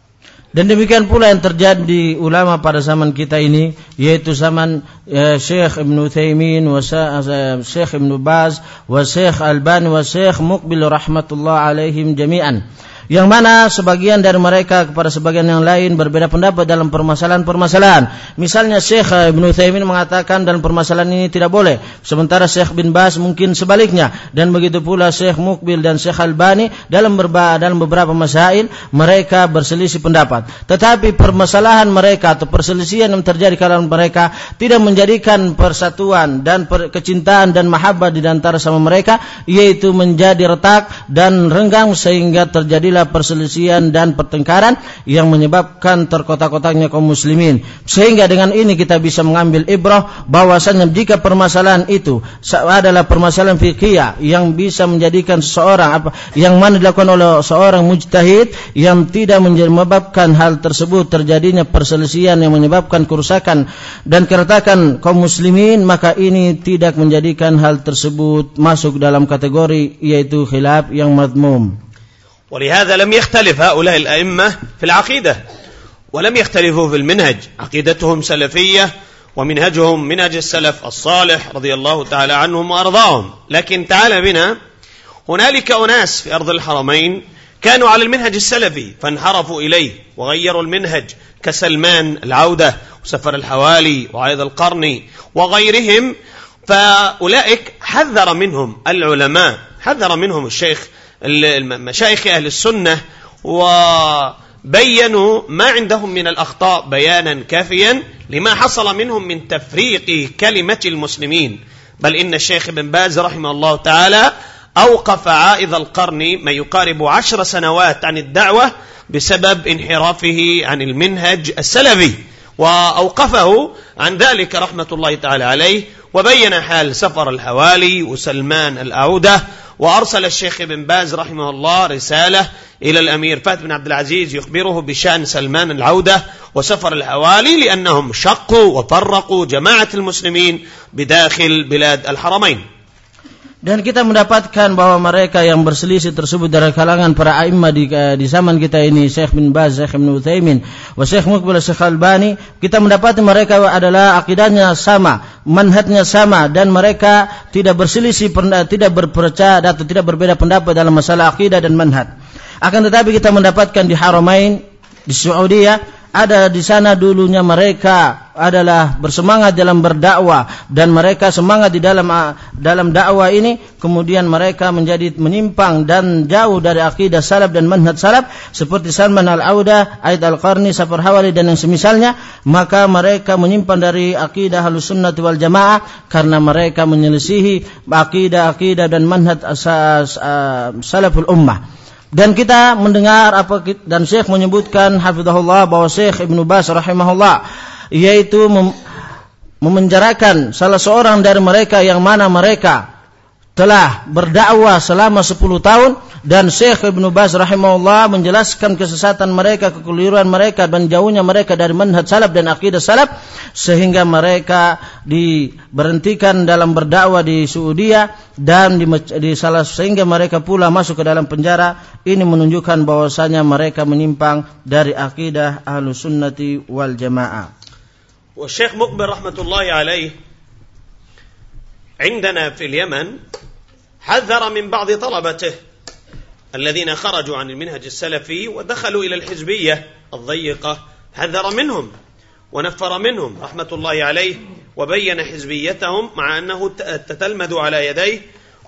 Speaker 2: Dan demikian pula yang terjadi di ulama pada zaman kita ini yaitu zaman e, Syekh Ibn Utsaimin wa Syekh Ibn Baz wa Syekh Albani wa Syekh Muqbil rahmatullah alaihim jami'an. yang mana sebagian dari mereka kepada sebagian yang lain berbeda pendapat dalam permasalahan-permasalahan. Misalnya Syekh Ibn Uthaymin mengatakan dalam permasalahan ini tidak boleh. Sementara Syekh bin Bas mungkin sebaliknya. Dan begitu pula Syekh Mukbil dan Syekh Albani dalam, berba, dalam beberapa masail mereka berselisih pendapat. Tetapi permasalahan mereka atau perselisihan yang terjadi kalangan mereka tidak menjadikan persatuan dan per, kecintaan dan mahabbah di antara sama mereka yaitu menjadi retak dan renggang sehingga terjadilah perselisihan dan pertengkaran yang menyebabkan terkotak-kotaknya kaum muslimin. Sehingga dengan ini kita bisa mengambil ibrah bahwasanya jika permasalahan itu adalah permasalahan fikih yang bisa menjadikan seseorang apa yang mana dilakukan oleh seorang mujtahid yang tidak menyebabkan hal tersebut terjadinya perselisihan yang menyebabkan kerusakan dan keretakan kaum muslimin maka ini tidak menjadikan hal tersebut masuk dalam kategori yaitu khilaf yang madmum.
Speaker 1: ولهذا لم يختلف هؤلاء الأئمة في العقيدة ولم يختلفوا في المنهج عقيدتهم سلفية ومنهجهم منهج السلف الصالح رضي الله تعالى عنهم وأرضاهم لكن تعال بنا هنالك أناس في أرض الحرمين كانوا على المنهج السلفي فانحرفوا إليه وغيروا المنهج كسلمان العودة وسفر الحوالي وعيد القرني وغيرهم فأولئك حذر منهم العلماء حذر منهم الشيخ مشايخ أهل السنة وبينوا ما عندهم من الأخطاء بيانا كافيا لما حصل منهم من تفريق كلمة المسلمين بل إن الشيخ بن باز رحمه الله تعالى أوقف عائذ القرن ما يقارب عشر سنوات عن الدعوة بسبب انحرافه عن المنهج السلفي وأوقفه عن ذلك رحمة الله تعالى عليه وبين حال سفر الحوالي وسلمان الأعودة وأرسل الشيخ ابن باز رحمه الله رسالة إلى الأمير فهد بن عبد العزيز يخبره بشأن سلمان العودة وسفر الحوالي لأنهم شقوا وفرقوا جماعة المسلمين بداخل بلاد الحرمين
Speaker 2: Dan kita mendapatkan bahwa mereka yang berselisih tersebut dari kalangan para a'immah di, eh, di zaman kita ini, Syekh bin Baz, Syekh bin Uthaymin, wa Syekh Muqbil, Syekh Albani, kita mendapati mereka adalah akidahnya sama, manhatnya sama, dan mereka tidak berselisih, tidak berpercaya atau tidak berbeda pendapat dalam masalah akidah dan manhat. Akan tetapi kita mendapatkan di Haramain, di Saudi ya ada di sana dulunya mereka adalah bersemangat dalam berdakwah dan mereka semangat di dalam ah, dalam dakwah ini kemudian mereka menjadi menyimpang dan jauh dari akidah salaf dan manhaj salaf seperti Salman al-Auda, Aid al-Qarni, Safar Hawali dan yang semisalnya maka mereka menyimpang dari akidah Ahlussunnah wal Jamaah karena mereka menyelisihi akidah-akidah dan manhaj ah, salaful ummah dan kita mendengar apa dan Syekh menyebutkan hafizahullah bahwa Syekh Ibnu Bas rahimahullah yaitu mem memenjarakan salah seorang dari mereka yang mana mereka telah berdakwah selama 10 tahun dan Syekh Ibnu Baz rahimahullah menjelaskan kesesatan mereka, kekeliruan mereka dan jauhnya mereka dari manhaj salaf dan akidah salaf sehingga mereka diberhentikan dalam berdakwah di Saudi dan di, di salah sehingga mereka pula masuk ke dalam penjara. Ini menunjukkan bahwasanya mereka menyimpang dari akidah Ahlussunnati wal Jamaah.
Speaker 1: Wa Syekh Mukbir rahmatullahi alaihi عندنا في اليمن حذر من بعض طلبته الذين خرجوا عن المنهج السلفي ودخلوا إلى الحزبية الضيقة حذر منهم ونفر منهم رحمة الله عليه وبين حزبيتهم مع أنه تتلمذ على يديه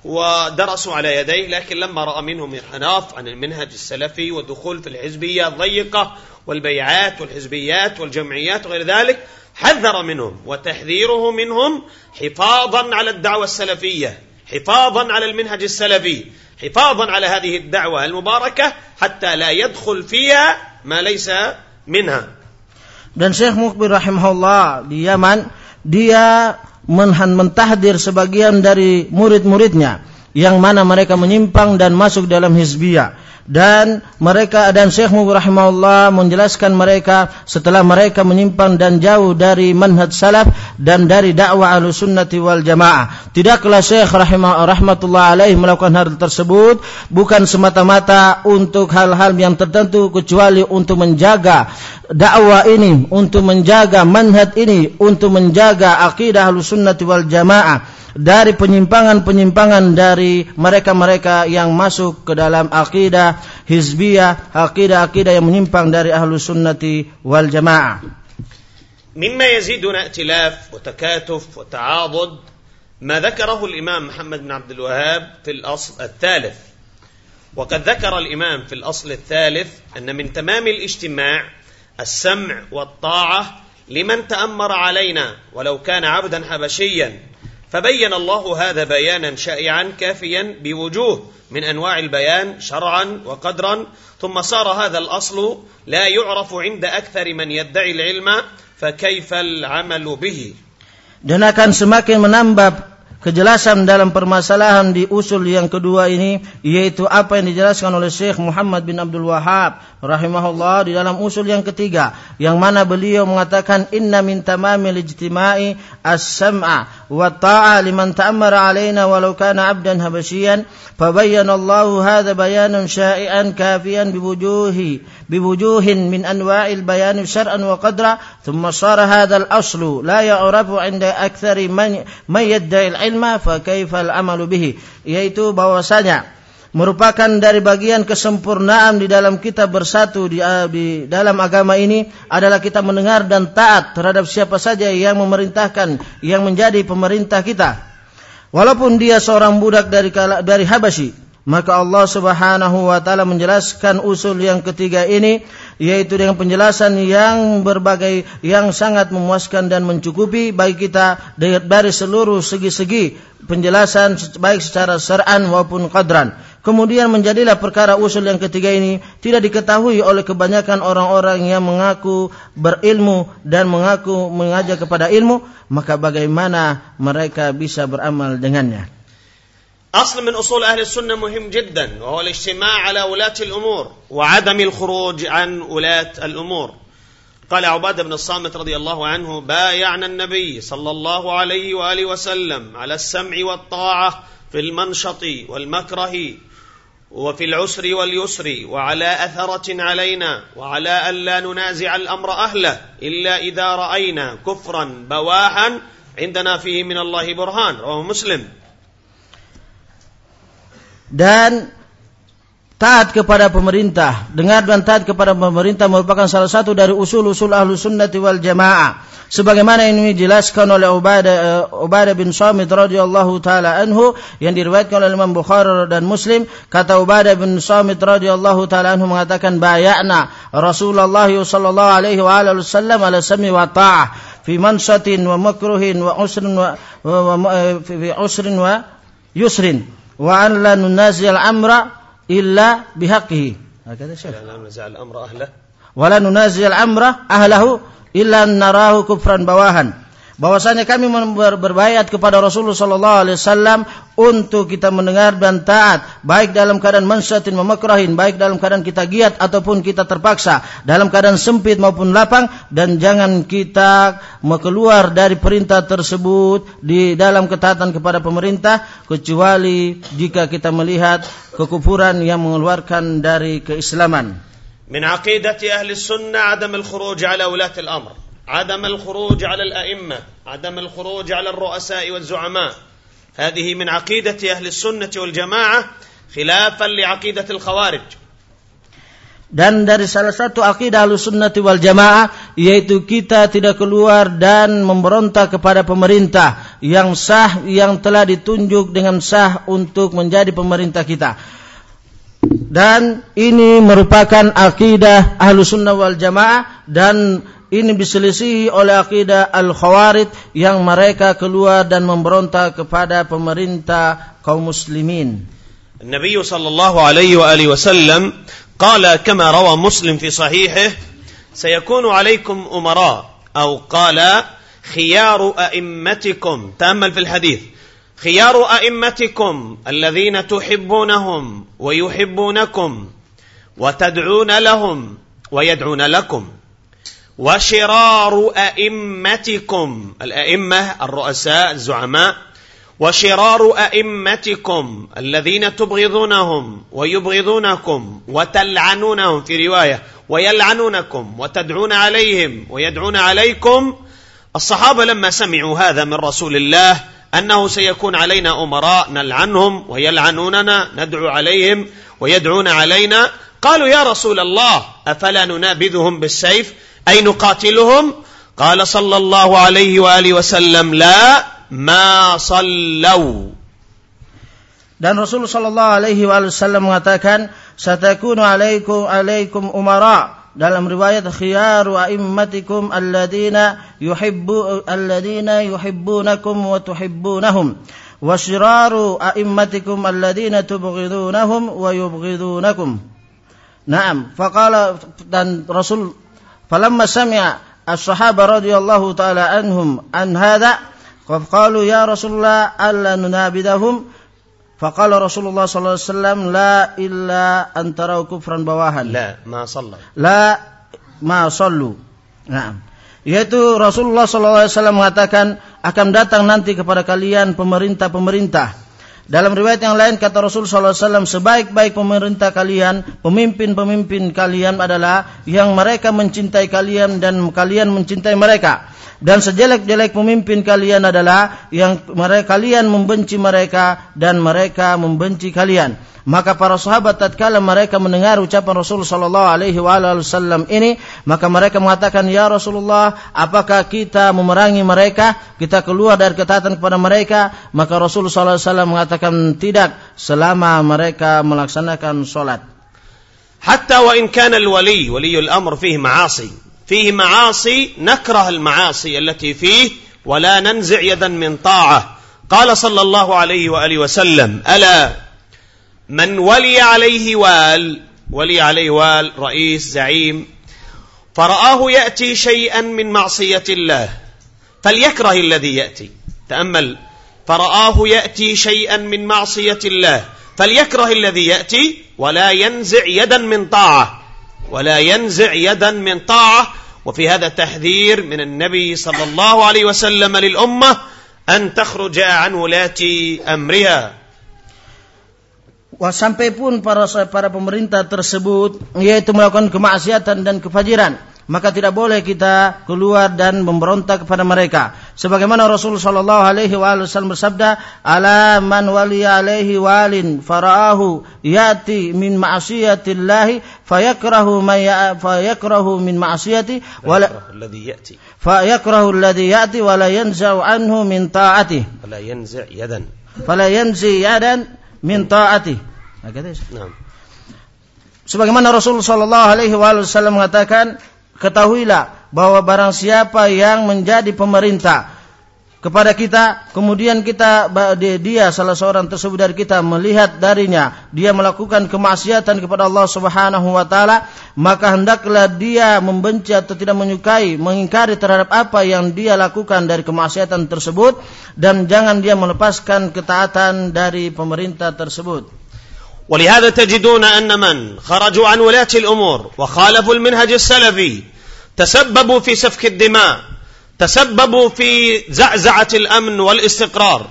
Speaker 1: ودرسوا على يديه لكن لما رأى منهم الحناف عن المنهج السلفي والدخول في الحزبية الضيقة والبيعات والحزبيات والجمعيات وغير ذلك حذر منهم وتحذيره منهم حفاظا على الدعوة السلفية حفاظا على المنهج السلفي حفاظا على هذه الدعوة المباركة حتى لا يدخل فيها ما ليس منها
Speaker 2: dan Syekh Mukbir rahimahullah di Yaman dia menhan mentahdir sebagian dari murid-muridnya yang mana mereka menyimpang dan masuk dalam hizbiyah dan mereka dan Syekh Mubin menjelaskan mereka setelah mereka menyimpang dan jauh dari manhaj salaf dan dari dakwah alusunnati wal Jamaah. Tidaklah Syekh rahimah rahmatullah alaih melakukan hal tersebut bukan semata-mata untuk hal-hal yang tertentu kecuali untuk menjaga dakwah ini, untuk menjaga manhaj ini, untuk menjaga akidah alusunnati wal Jamaah dari penyimpangan-penyimpangan dari mereka-mereka yang masuk ke dalam akidah hizbiyah, akidah-akidah yang menyimpang dari ahlu sunnati wal jamaah.
Speaker 1: مما يزيدنا ائتلاف وتكاتف وتعاضد ما ذكره الإمام محمد بن عبد الوهاب في الأصل الثالث وقد ذكر الإمام في الأصل الثالث أن من تمام الاجتماع السمع والطاعة لمن تأمر علينا ولو كان عبدا حبشيا فبين الله هذا بيانا شائعا كافيا بوجوه من انواع البيان شرعا وقدرا ثم صار هذا الاصل لا يعرف عند اكثر من يدعي العلم فكيف العمل به
Speaker 2: dan akan semakin menambah kejelasan dalam permasalahan di usul yang kedua ini yaitu apa yang dijelaskan oleh Syekh Muhammad bin Abdul Wahab rahimahullah di dalam usul yang ketiga yang mana beliau mengatakan inna min tamamil ijtima'i as-sam'a والطاعة لمن تأمر علينا ولو كان عبدا هبشيا فبين الله هذا بيانا شائعا كافيا بوجوه بوجوه من أنواع البيان شرعا وقدرا ثم صار هذا الأصل لا يعرف عند أكثر من, من يدعي العلم فكيف العمل به yaitu bahwasanya merupakan dari bagian kesempurnaan di dalam kita bersatu di, eh, di dalam agama ini adalah kita mendengar dan taat terhadap siapa saja yang memerintahkan yang menjadi pemerintah kita. Walaupun dia seorang budak dari dari Habasyi, maka Allah Subhanahu wa taala menjelaskan usul yang ketiga ini yaitu dengan penjelasan yang berbagai yang sangat memuaskan dan mencukupi bagi kita dari seluruh segi-segi penjelasan baik secara seran maupun qadran. Kemudian menjadilah perkara usul yang ketiga ini tidak diketahui oleh kebanyakan orang-orang yang mengaku berilmu dan mengaku mengajak kepada ilmu, maka bagaimana mereka bisa beramal dengannya?
Speaker 1: أصل من أصول أهل السنة مهم جدا وهو الاجتماع على ولاة الأمور وعدم الخروج عن ولاة الأمور قال عبادة بن الصامت رضي الله عنه بايعنا النبي صلى الله عليه وآله وسلم على السمع والطاعة في المنشط والمكره وفي العسر واليسر وعلى أثرة علينا وعلى أن لا ننازع الأمر أهله إلا إذا رأينا كفرا بواحا عندنا فيه من الله برهان رواه مسلم
Speaker 2: dan Taat kepada pemerintah, dengar dan taat kepada pemerintah merupakan salah satu dari usul-usul ahlu sunnati wal jamaah. Sebagaimana ini dijelaskan oleh Ubadah, eh, Ubadah bin Samit radhiyallahu taala anhu yang diriwayatkan oleh Imam Bukhari dan Muslim, kata Ubadah bin Samit radhiyallahu taala anhu mengatakan bayana Rasulullah sallallahu alaihi wa alihi wasallam ala sami wa ta'ah fi mansatin wa makruhin wa usrin wa, wa, wa, wa eh, fi usrin wa yusrin wa an la nunazil amra إلا بحقه
Speaker 1: هكذا شيخ لا ننازع الأمر أهله
Speaker 2: ولا ننازع الأمر أهله إلا أن نراه كفرا بواها bahwasanya kami berbayat kepada Rasulullah sallallahu alaihi wasallam untuk kita mendengar dan taat baik dalam keadaan mansyatin memakruhin baik dalam keadaan kita giat ataupun kita terpaksa dalam keadaan sempit maupun lapang dan jangan kita keluar dari perintah tersebut di dalam ketaatan kepada pemerintah kecuali jika kita melihat kekufuran yang mengeluarkan dari keislaman
Speaker 1: min aqidati ahli sunnah adam al khuruj ala ulati al amr عدم الخروج على الأئمة عدم الخروج على الرؤساء والزعماء هذه من عقيدة أهل السنة والجماعة خلافا لعقيدة الخوارج
Speaker 2: dan dari salah satu akidah sunnati wal jamaah yaitu kita tidak keluar dan memberontak kepada pemerintah yang sah yang telah ditunjuk dengan sah untuk menjadi pemerintah kita dan ini merupakan akidah ahlu sunnah wal jamaah dan ini diselisihi oleh akidah Al-Khawarid yang mereka keluar dan memberontak kepada pemerintah kaum muslimin.
Speaker 1: النبي صلى الله عليه وآله وسلم قال كما روى مسلم في صحيحه سيكون عليكم أمراء أو قال خيار أئمتكم تأمل في الحديث خيار أئمتكم الذين تحبونهم ويحبونكم وتدعون لهم ويدعون لكم وشرار أئمتكم الأئمة الرؤساء الزعماء وشرار أئمتكم الذين تبغضونهم ويبغضونكم وتلعنونهم في رواية ويلعنونكم وتدعون عليهم ويدعون عليكم الصحابة لما سمعوا هذا من رسول الله أنه سيكون علينا أمراء نلعنهم ويلعنوننا ندعو عليهم ويدعون علينا قالوا يا رسول الله أفلا ننابذهم بالسيف أي نقاتلهم قال صلى الله عليه وآله وسلم لا ما صلوا
Speaker 2: Dan Rasulullah sallallahu Alaihi Wasallam mengatakan, "Satakunu alaikum alaikum umara." Dalam riwayat khiyaru a'immatikum alladina yuhibbu alladina yuhibbunakum wa tuhibbunahum wa syiraru a'immatikum alladina tubghidunahum wa yubghidunakum. Naam, faqala dan Rasul falamma sami'a as-sahaba radhiyallahu taala anhum an hadha qalu ya Rasulullah alla nunabidahum faqala Rasulullah sallallahu alaihi wasallam la illa antara taraw kufran bawahan la ma sallu la ma sallu Naam yaitu Rasulullah sallallahu alaihi wasallam mengatakan akan datang nanti kepada kalian pemerintah-pemerintah dalam riwayat yang lain kata Rasul SAW, sebaik-baik pemerintah kalian, pemimpin-pemimpin kalian adalah yang mereka mencintai kalian dan kalian mencintai mereka. Dan sejelek-jelek pemimpin kalian adalah yang mereka, kalian membenci mereka dan mereka membenci kalian. Maka para sahabat tatkala mereka mendengar ucapan Rasul sallallahu alaihi wasallam ini, maka mereka mengatakan, "Ya Rasulullah, apakah kita memerangi mereka? Kita keluar dari ketatan kepada mereka?" Maka Rasul sallallahu alaihi wasallam mengatakan, mengatakan tidak selama mereka melaksanakan sholat.
Speaker 1: حتى وإن كان الولي ولي الأمر فيه معاصي فيه معاصي نكره المعاصي التي فيه ولا ننزع يدا من طاعة قال صلى الله عليه وآله وسلم ألا من ولي عليه وال ولي عليه وال رئيس زعيم فرآه يأتي شيئا من معصية الله فليكره الذي يأتي تأمل فرآه يأتي شيئا من معصية الله فليكره الذي يأتي ولا ينزع يدا من طاعة ولا ينزع يدا من طاعة وفي هذا تحذير من النبي صلى الله عليه وسلم للأمة أن تخرج عن ولاة أمرها
Speaker 2: Sampai pun para para pemerintah tersebut yaitu melakukan kemaksiatan dan kefajiran. maka tidak boleh kita keluar dan memberontak kepada mereka. Sebagaimana Rasul Shallallahu alaihi wasallam bersabda, "Ala man waliya alaihi walin farahu yati min ma'siyatillahi fayakrahu ma ya, fayakrahu min ma'siyati wa la
Speaker 1: alladhi yati
Speaker 2: fayakrahu alladhi yati wa yanza'u anhu min taati.
Speaker 1: Fala yanzi' yadan. Fala
Speaker 2: yanzi' yadan
Speaker 1: min taati. Nah,
Speaker 2: Sebagaimana Rasul Shallallahu alaihi wasallam mengatakan, ketahuilah bahwa barang siapa yang menjadi pemerintah kepada kita, kemudian kita dia salah seorang tersebut dari kita melihat darinya dia melakukan kemaksiatan kepada Allah Subhanahu wa taala, maka hendaklah dia membenci atau tidak menyukai, mengingkari terhadap apa yang dia lakukan dari kemaksiatan tersebut dan jangan dia melepaskan ketaatan dari pemerintah tersebut.
Speaker 1: ولهذا تجدون أن من خرجوا عن ولاة الأمور وخالفوا المنهج السلفي تسببوا في سفك الدماء تسببوا في زعزعة الأمن والاستقرار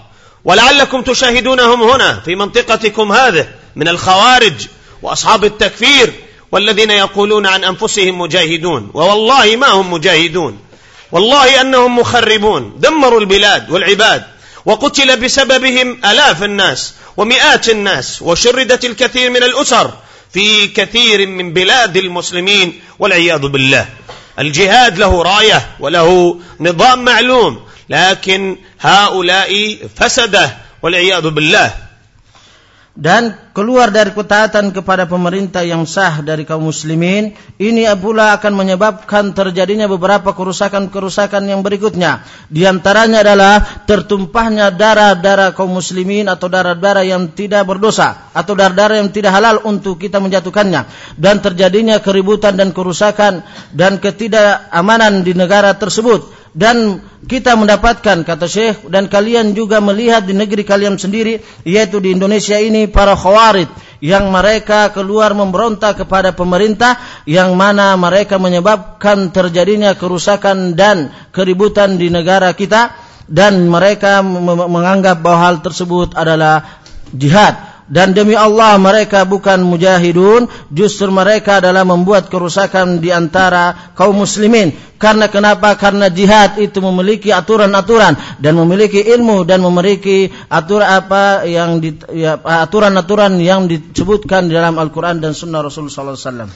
Speaker 1: ولعلكم تشاهدونهم هنا في منطقتكم هذه من الخوارج وأصحاب التكفير والذين يقولون عن أنفسهم مجاهدون ووالله ما هم مجاهدون والله أنهم مخربون دمروا البلاد والعباد وقتل بسببهم الاف الناس ومئات الناس وشردت الكثير من الاسر في كثير من بلاد المسلمين والعياذ بالله الجهاد له رايه وله نظام معلوم لكن هؤلاء فسده والعياذ بالله
Speaker 2: dan keluar dari ketaatan kepada pemerintah yang sah dari kaum muslimin ini pula akan menyebabkan terjadinya beberapa kerusakan-kerusakan yang berikutnya di antaranya adalah tertumpahnya darah-darah kaum muslimin atau darah-darah yang tidak berdosa atau darah-darah yang tidak halal untuk kita menjatuhkannya dan terjadinya keributan dan kerusakan dan ketidakamanan di negara tersebut dan kita mendapatkan kata Syekh dan kalian juga melihat di negeri kalian sendiri yaitu di Indonesia ini para khawarid yang mereka keluar memberontak kepada pemerintah yang mana mereka menyebabkan terjadinya kerusakan dan keributan di negara kita dan mereka menganggap bahwa hal tersebut adalah jihad dan demi Allah mereka bukan mujahidun, justru mereka adalah membuat kerusakan di antara kaum muslimin. Karena kenapa? Karena jihad itu memiliki aturan-aturan dan memiliki ilmu dan memiliki aturan apa yang di, ya, aturan-aturan yang disebutkan di dalam Al-Qur'an dan Sunnah Rasulullah
Speaker 1: sallallahu alaihi wasallam.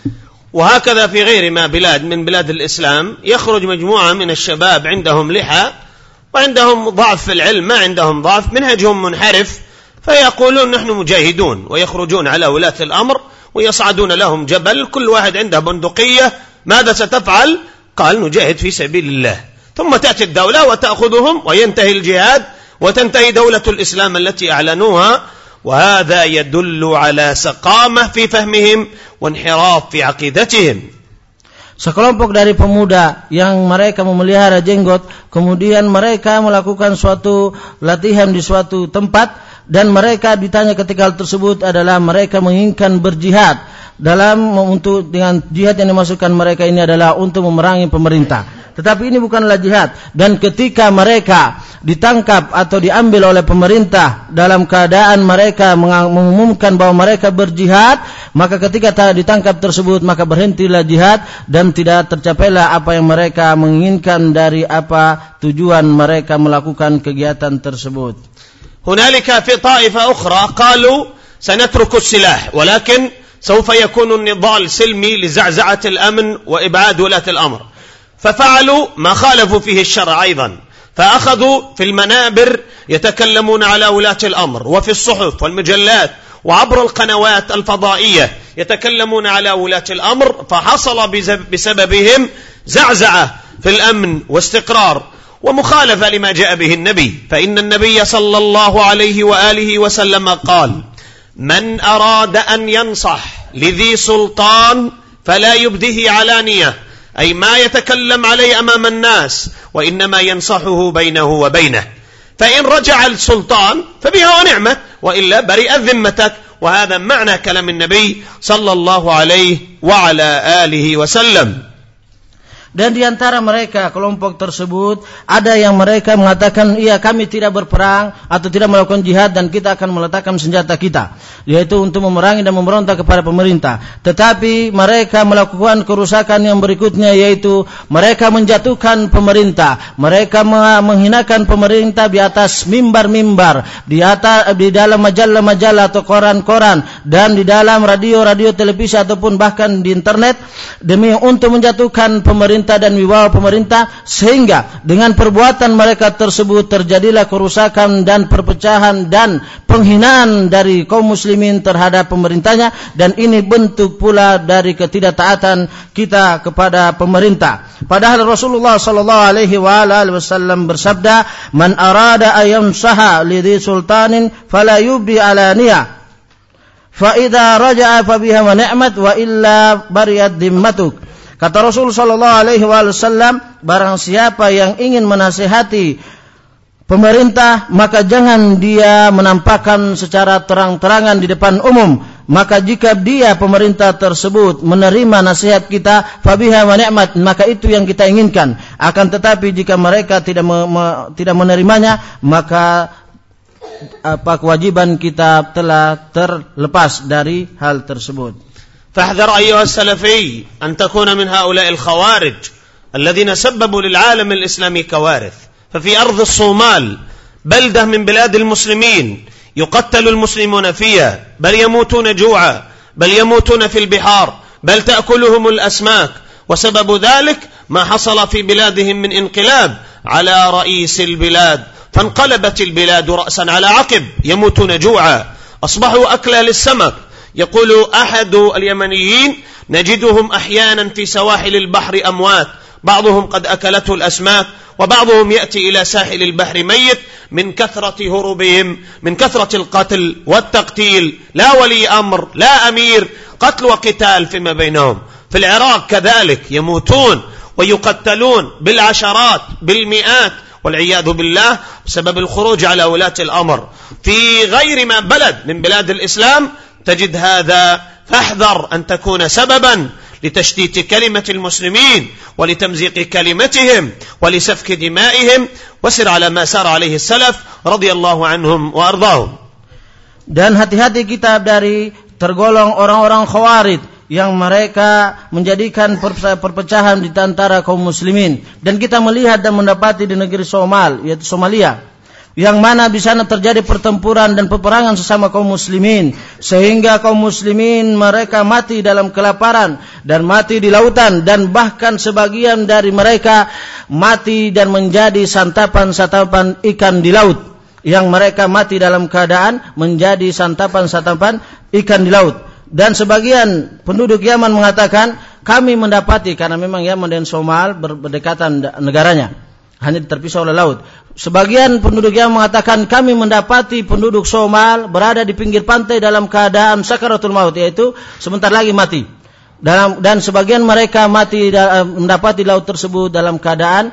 Speaker 1: وهكذا في غير ما بلاد من بلاد الإسلام يخرج مجموعة من الشباب عندهم لحى وعندهم ضعف في العلم ما عندهم ضعف منهجهم منحرف فيقولون نحن مجاهدون ويخرجون على ولاة الأمر ويصعدون لهم جبل كل واحد عنده بندقية ماذا ستفعل قال نجاهد في سبيل الله ثم تأتي الدولة وتأخذهم وينتهي الجهاد وتنتهي دولة الإسلام التي أعلنوها وهذا يدل على سقامة في فهمهم وانحراف في عقيدتهم
Speaker 2: sekelompok dari pemuda yang mereka memelihara jenggot, kemudian mereka melakukan suatu latihan di suatu tempat, dan mereka ditanya ketika hal tersebut adalah mereka menginginkan berjihad dalam untuk dengan jihad yang dimasukkan mereka ini adalah untuk memerangi pemerintah. Tetapi ini bukanlah jihad dan ketika mereka ditangkap atau diambil oleh pemerintah dalam keadaan mereka mengumumkan bahwa mereka berjihad, maka ketika ditangkap tersebut maka berhentilah jihad dan tidak tercapailah apa yang mereka menginginkan dari apa tujuan mereka melakukan kegiatan tersebut.
Speaker 1: هنالك في طائفة أخرى قالوا سنترك السلاح ولكن سوف يكون النضال سلمي لزعزعة الأمن وإبعاد ولاة الأمر ففعلوا ما خالفوا فيه الشرع أيضا فأخذوا في المنابر يتكلمون على ولاة الأمر وفي الصحف والمجلات وعبر القنوات الفضائية يتكلمون على ولاة الأمر فحصل بسببهم زعزعة في الأمن واستقرار ومخالفه لما جاء به النبي فان النبي صلى الله عليه واله وسلم قال من اراد ان ينصح لذي سلطان فلا يبديه علانيه اي ما يتكلم عليه امام الناس وانما ينصحه بينه وبينه فان رجع السلطان فبها ونعمه والا برئت ذمتك وهذا معنى كلام النبي صلى الله عليه وعلى اله وسلم Dan di antara mereka kelompok
Speaker 2: tersebut ada yang mereka mengatakan iya kami tidak berperang atau tidak melakukan jihad dan kita akan meletakkan senjata kita yaitu untuk memerangi dan memberontak kepada pemerintah. Tetapi mereka melakukan kerusakan yang berikutnya yaitu mereka menjatuhkan pemerintah, mereka menghinakan pemerintah di atas mimbar-mimbar, di atas di dalam majalah-majalah atau koran-koran dan di dalam radio-radio televisi ataupun bahkan di internet demi untuk menjatuhkan pemerintah pemerintah dan wibawa pemerintah sehingga dengan perbuatan mereka tersebut terjadilah kerusakan dan perpecahan dan penghinaan dari kaum muslimin terhadap pemerintahnya dan ini bentuk pula dari ketidaktaatan kita kepada pemerintah. Padahal Rasulullah sallallahu alaihi wasallam bersabda, "Man arada ayam saha lidhi sultanin fala yubdi alaniya. Fa idza raja'a fa biha wa ni'mat illa bariyat dimmatuk. Kata Rasul Shallallahu alaihi wasallam, barang siapa yang ingin menasihati pemerintah, maka jangan dia menampakkan secara terang-terangan di depan umum. Maka jika dia pemerintah tersebut menerima nasihat kita, fabiha wa maka itu yang kita inginkan. Akan tetapi jika mereka tidak me, me, tidak menerimanya, maka apa kewajiban kita telah terlepas dari hal tersebut.
Speaker 1: فاحذر أيها السلفي أن تكون من هؤلاء الخوارج الذين سببوا للعالم الإسلامي كوارث ففي أرض الصومال بلدة من بلاد المسلمين يقتل المسلمون فيها بل يموتون جوعا بل يموتون في البحار بل تأكلهم الأسماك وسبب ذلك ما حصل في بلادهم من انقلاب على رئيس البلاد فانقلبت البلاد رأسا على عقب يموتون جوعا أصبحوا اكل للسمك يقول أحد اليمنيين نجدهم أحيانا في سواحل البحر أموات بعضهم قد أكلته الأسماك وبعضهم يأتي إلى ساحل البحر ميت من كثرة هروبهم من كثرة القتل والتقتيل لا ولي أمر لا أمير قتل وقتال فيما بينهم في العراق كذلك يموتون ويقتلون بالعشرات بالمئات والعياذ بالله بسبب الخروج على ولاة الأمر في غير ما بلد من بلاد الإسلام تجد هذا فاحذر أن تكون سببا لتشتيت كلمة المسلمين ولتمزيق كلمتهم ولسفك دمائهم وسر على ما سار عليه السلف رضي الله عنهم وأرضاهم
Speaker 2: Dan hati-hati kita dari tergolong orang-orang khawarid yang mereka menjadikan perpecahan di antara kaum muslimin dan kita melihat dan mendapati di negeri Somal yaitu Somalia yang mana di sana terjadi pertempuran dan peperangan sesama kaum muslimin sehingga kaum muslimin mereka mati dalam kelaparan dan mati di lautan dan bahkan sebagian dari mereka mati dan menjadi santapan-santapan ikan di laut yang mereka mati dalam keadaan menjadi santapan-santapan ikan di laut dan sebagian penduduk Yaman mengatakan kami mendapati karena memang Yaman dan Somal berdekatan negaranya hanya terpisah oleh laut. Sebagian penduduk Yaman mengatakan kami mendapati penduduk Somal berada di pinggir pantai dalam keadaan sakaratul maut yaitu sebentar lagi mati dalam dan sebagian mereka mati eh, mendapati laut tersebut dalam keadaan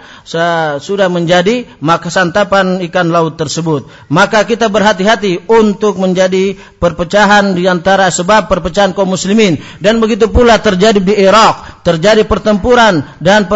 Speaker 2: sudah menjadi maka santapan ikan laut tersebut maka kita berhati-hati untuk menjadi perpecahan di antara sebab perpecahan kaum muslimin dan begitu pula terjadi di Irak terjadi pertempuran dan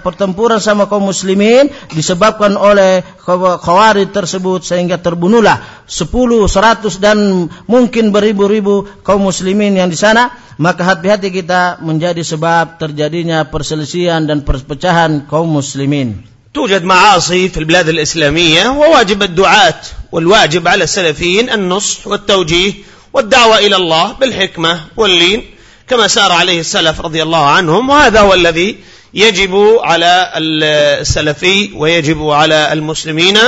Speaker 2: pertempuran sama kaum muslimin disebabkan oleh khawarij tersebut sehingga terbunuhlah 10, 100 dan mungkin beribu-ribu kaum muslimin yang di sana maka hati-hati kita menjadi sebab terjadinya perselisihan dan perpecahan kaum muslimin.
Speaker 1: توجد معاصي في البلاد الإسلامية وواجب الدعاة والواجب على السلفيين النصح والتوجيه والدعوة إلى الله بالحكمة واللين كما سار عليه السلف رضي الله عنهم وهذا هو الذي يجب على السلفي ويجب على المسلمين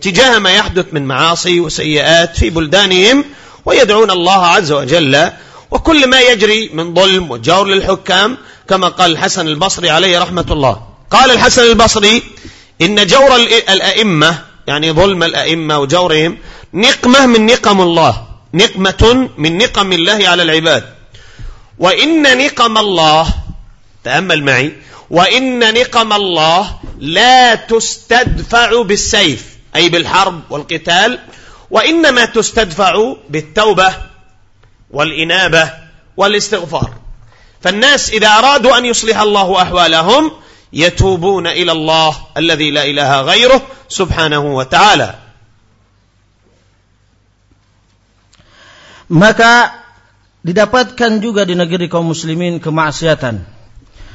Speaker 1: تجاه ما يحدث من معاصي وسيئات في بلدانهم ويدعون الله عز وجل وكل ما يجري من ظلم وجور للحكام كما قال الحسن البصري عليه رحمة الله قال الحسن البصري إن جور الأئمة يعني ظلم الأئمة وجورهم نقمة من نقم الله نقمة من نقم الله على العباد وإن نقم الله تأمل معي وإن نقم الله لا تستدفع بالسيف أي بالحرب والقتال وإنما تستدفع بالتوبة والإنابة والاستغفار فالناس إذا أرادوا أن يصلح الله أحوالهم يتوبون إلى الله الذي لا إله غيره سبحانه وتعالى
Speaker 2: Maka didapatkan juga di negeri kaum muslimin kemaksiatan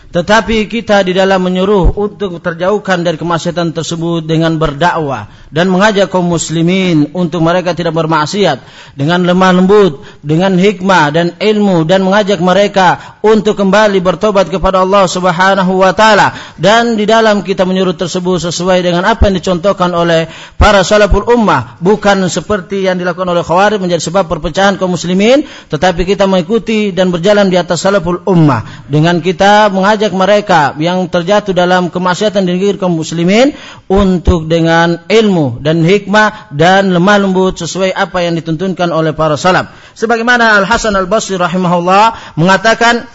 Speaker 2: Tetapi kita di dalam menyuruh untuk terjauhkan dari kemaksiatan tersebut dengan berdakwah dan mengajak kaum muslimin untuk mereka tidak bermaksiat dengan lemah lembut, dengan hikmah dan ilmu dan mengajak mereka untuk kembali bertobat kepada Allah Subhanahu wa taala dan di dalam kita menyuruh tersebut sesuai dengan apa yang dicontohkan oleh para salaful ummah bukan seperti yang dilakukan oleh khawarij menjadi sebab perpecahan kaum muslimin tetapi kita mengikuti dan berjalan di atas salaful ummah dengan kita mengajak mengajak mereka yang terjatuh dalam kemaksiatan dan kiri kaum muslimin untuk dengan ilmu dan hikmah dan lemah lembut sesuai apa yang dituntunkan oleh para salaf. Sebagaimana Al Hasan Al Basri rahimahullah mengatakan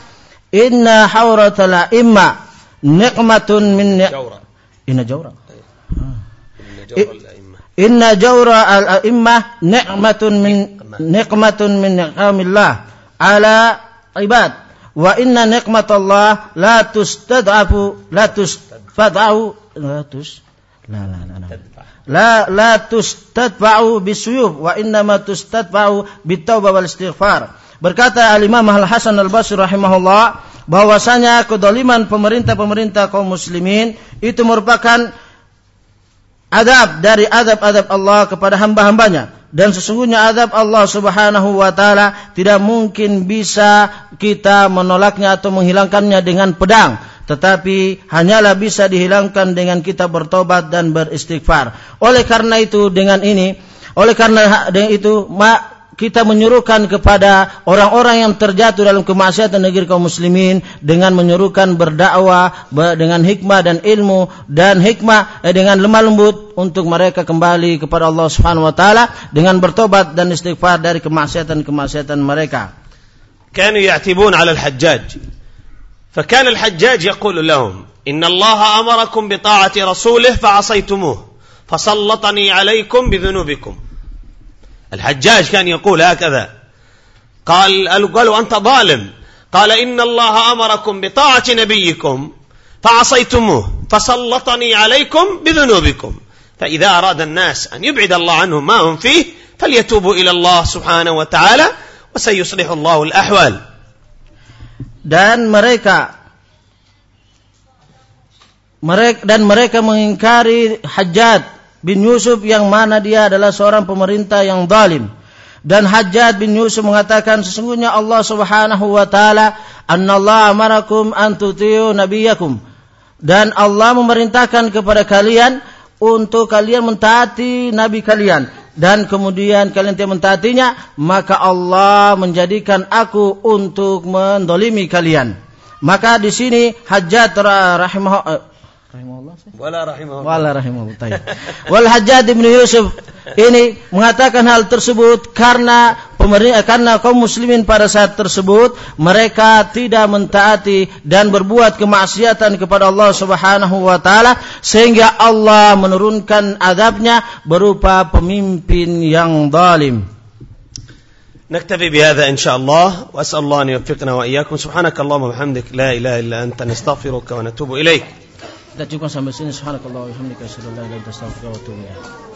Speaker 2: inna hauratal imma nikmatun min jawra. Inna jawra. Inna jawra al Inna jawra al-a'immah ni'matun min ni'matun min ni'amillah ala ibad Wa inna nikmatallah la tustad'afu la tustad'u la tust la la la la la tustadfa'u bisyuf wa innama tustadfa'u bitawbah wal istighfar berkata al-imam al-hasan al-basri rahimahullah bahwasanya kedoliman pemerintah-pemerintah kaum muslimin itu merupakan adab dari adab-adab Allah kepada hamba-hambanya dan sesungguhnya azab Allah Subhanahu wa taala tidak mungkin bisa kita menolaknya atau menghilangkannya dengan pedang tetapi hanyalah bisa dihilangkan dengan kita bertobat dan beristighfar oleh karena itu dengan ini oleh karena itu ma kita menyuruhkan kepada orang-orang yang terjatuh dalam kemaksiatan negeri kaum muslimin dengan menyuruhkan berdakwah dengan hikmah dan ilmu dan hikmah eh, dengan lemah lembut untuk mereka kembali kepada Allah Subhanahu wa taala dengan bertobat dan istighfar dari kemaksiatan-kemaksiatan mereka.
Speaker 1: كانوا يعتبون al الحجاج فكان الحجاج يقول لهم إن الله أمركم بطاعة رسوله فعصيتموه فسلطني عليكم بذنوبكم الحجاج كان يقول هكذا قال قالوا أنت ظالم قال إن الله أمركم بطاعة نبيكم فعصيتموه فسلطني عليكم بذنوبكم فإذا أراد الناس أن يبعد الله عنهم ما هم فيه فليتوبوا إلى الله سبحانه وتعالى وسيصلح الله الأحوال
Speaker 2: dan mereka mereka dan mereka mengingkari hajat bin Yusuf yang mana dia adalah seorang pemerintah yang zalim. Dan Hajjat bin Yusuf mengatakan sesungguhnya Allah Subhanahu wa taala annallaha amarakum an tuti'u nabiyakum. Dan Allah memerintahkan kepada kalian untuk kalian mentaati nabi kalian dan kemudian kalian tidak mentaatinya maka Allah menjadikan aku untuk mendolimi kalian. Maka di sini Hajjat rahimah
Speaker 1: Rahimahullah. Wala rahimahullah.
Speaker 2: Wala rahimahullah. Tayyib. Wal Hajjaj bin Yusuf ini mengatakan hal tersebut karena pemerintah eh, karena kaum muslimin pada saat tersebut mereka tidak mentaati dan berbuat kemaksiatan kepada Allah Subhanahu wa taala sehingga Allah menurunkan adabnya berupa pemimpin yang zalim.
Speaker 1: نكتفي بهذا إن شاء الله وأسأل الله أن يوفقنا وإياكم سبحانك اللهم وبحمدك لا إله إلا أنت نستغفرك ونتوب إليك kita cukup sampai sini. Subhanakallah kalau bihamdika asyhadu an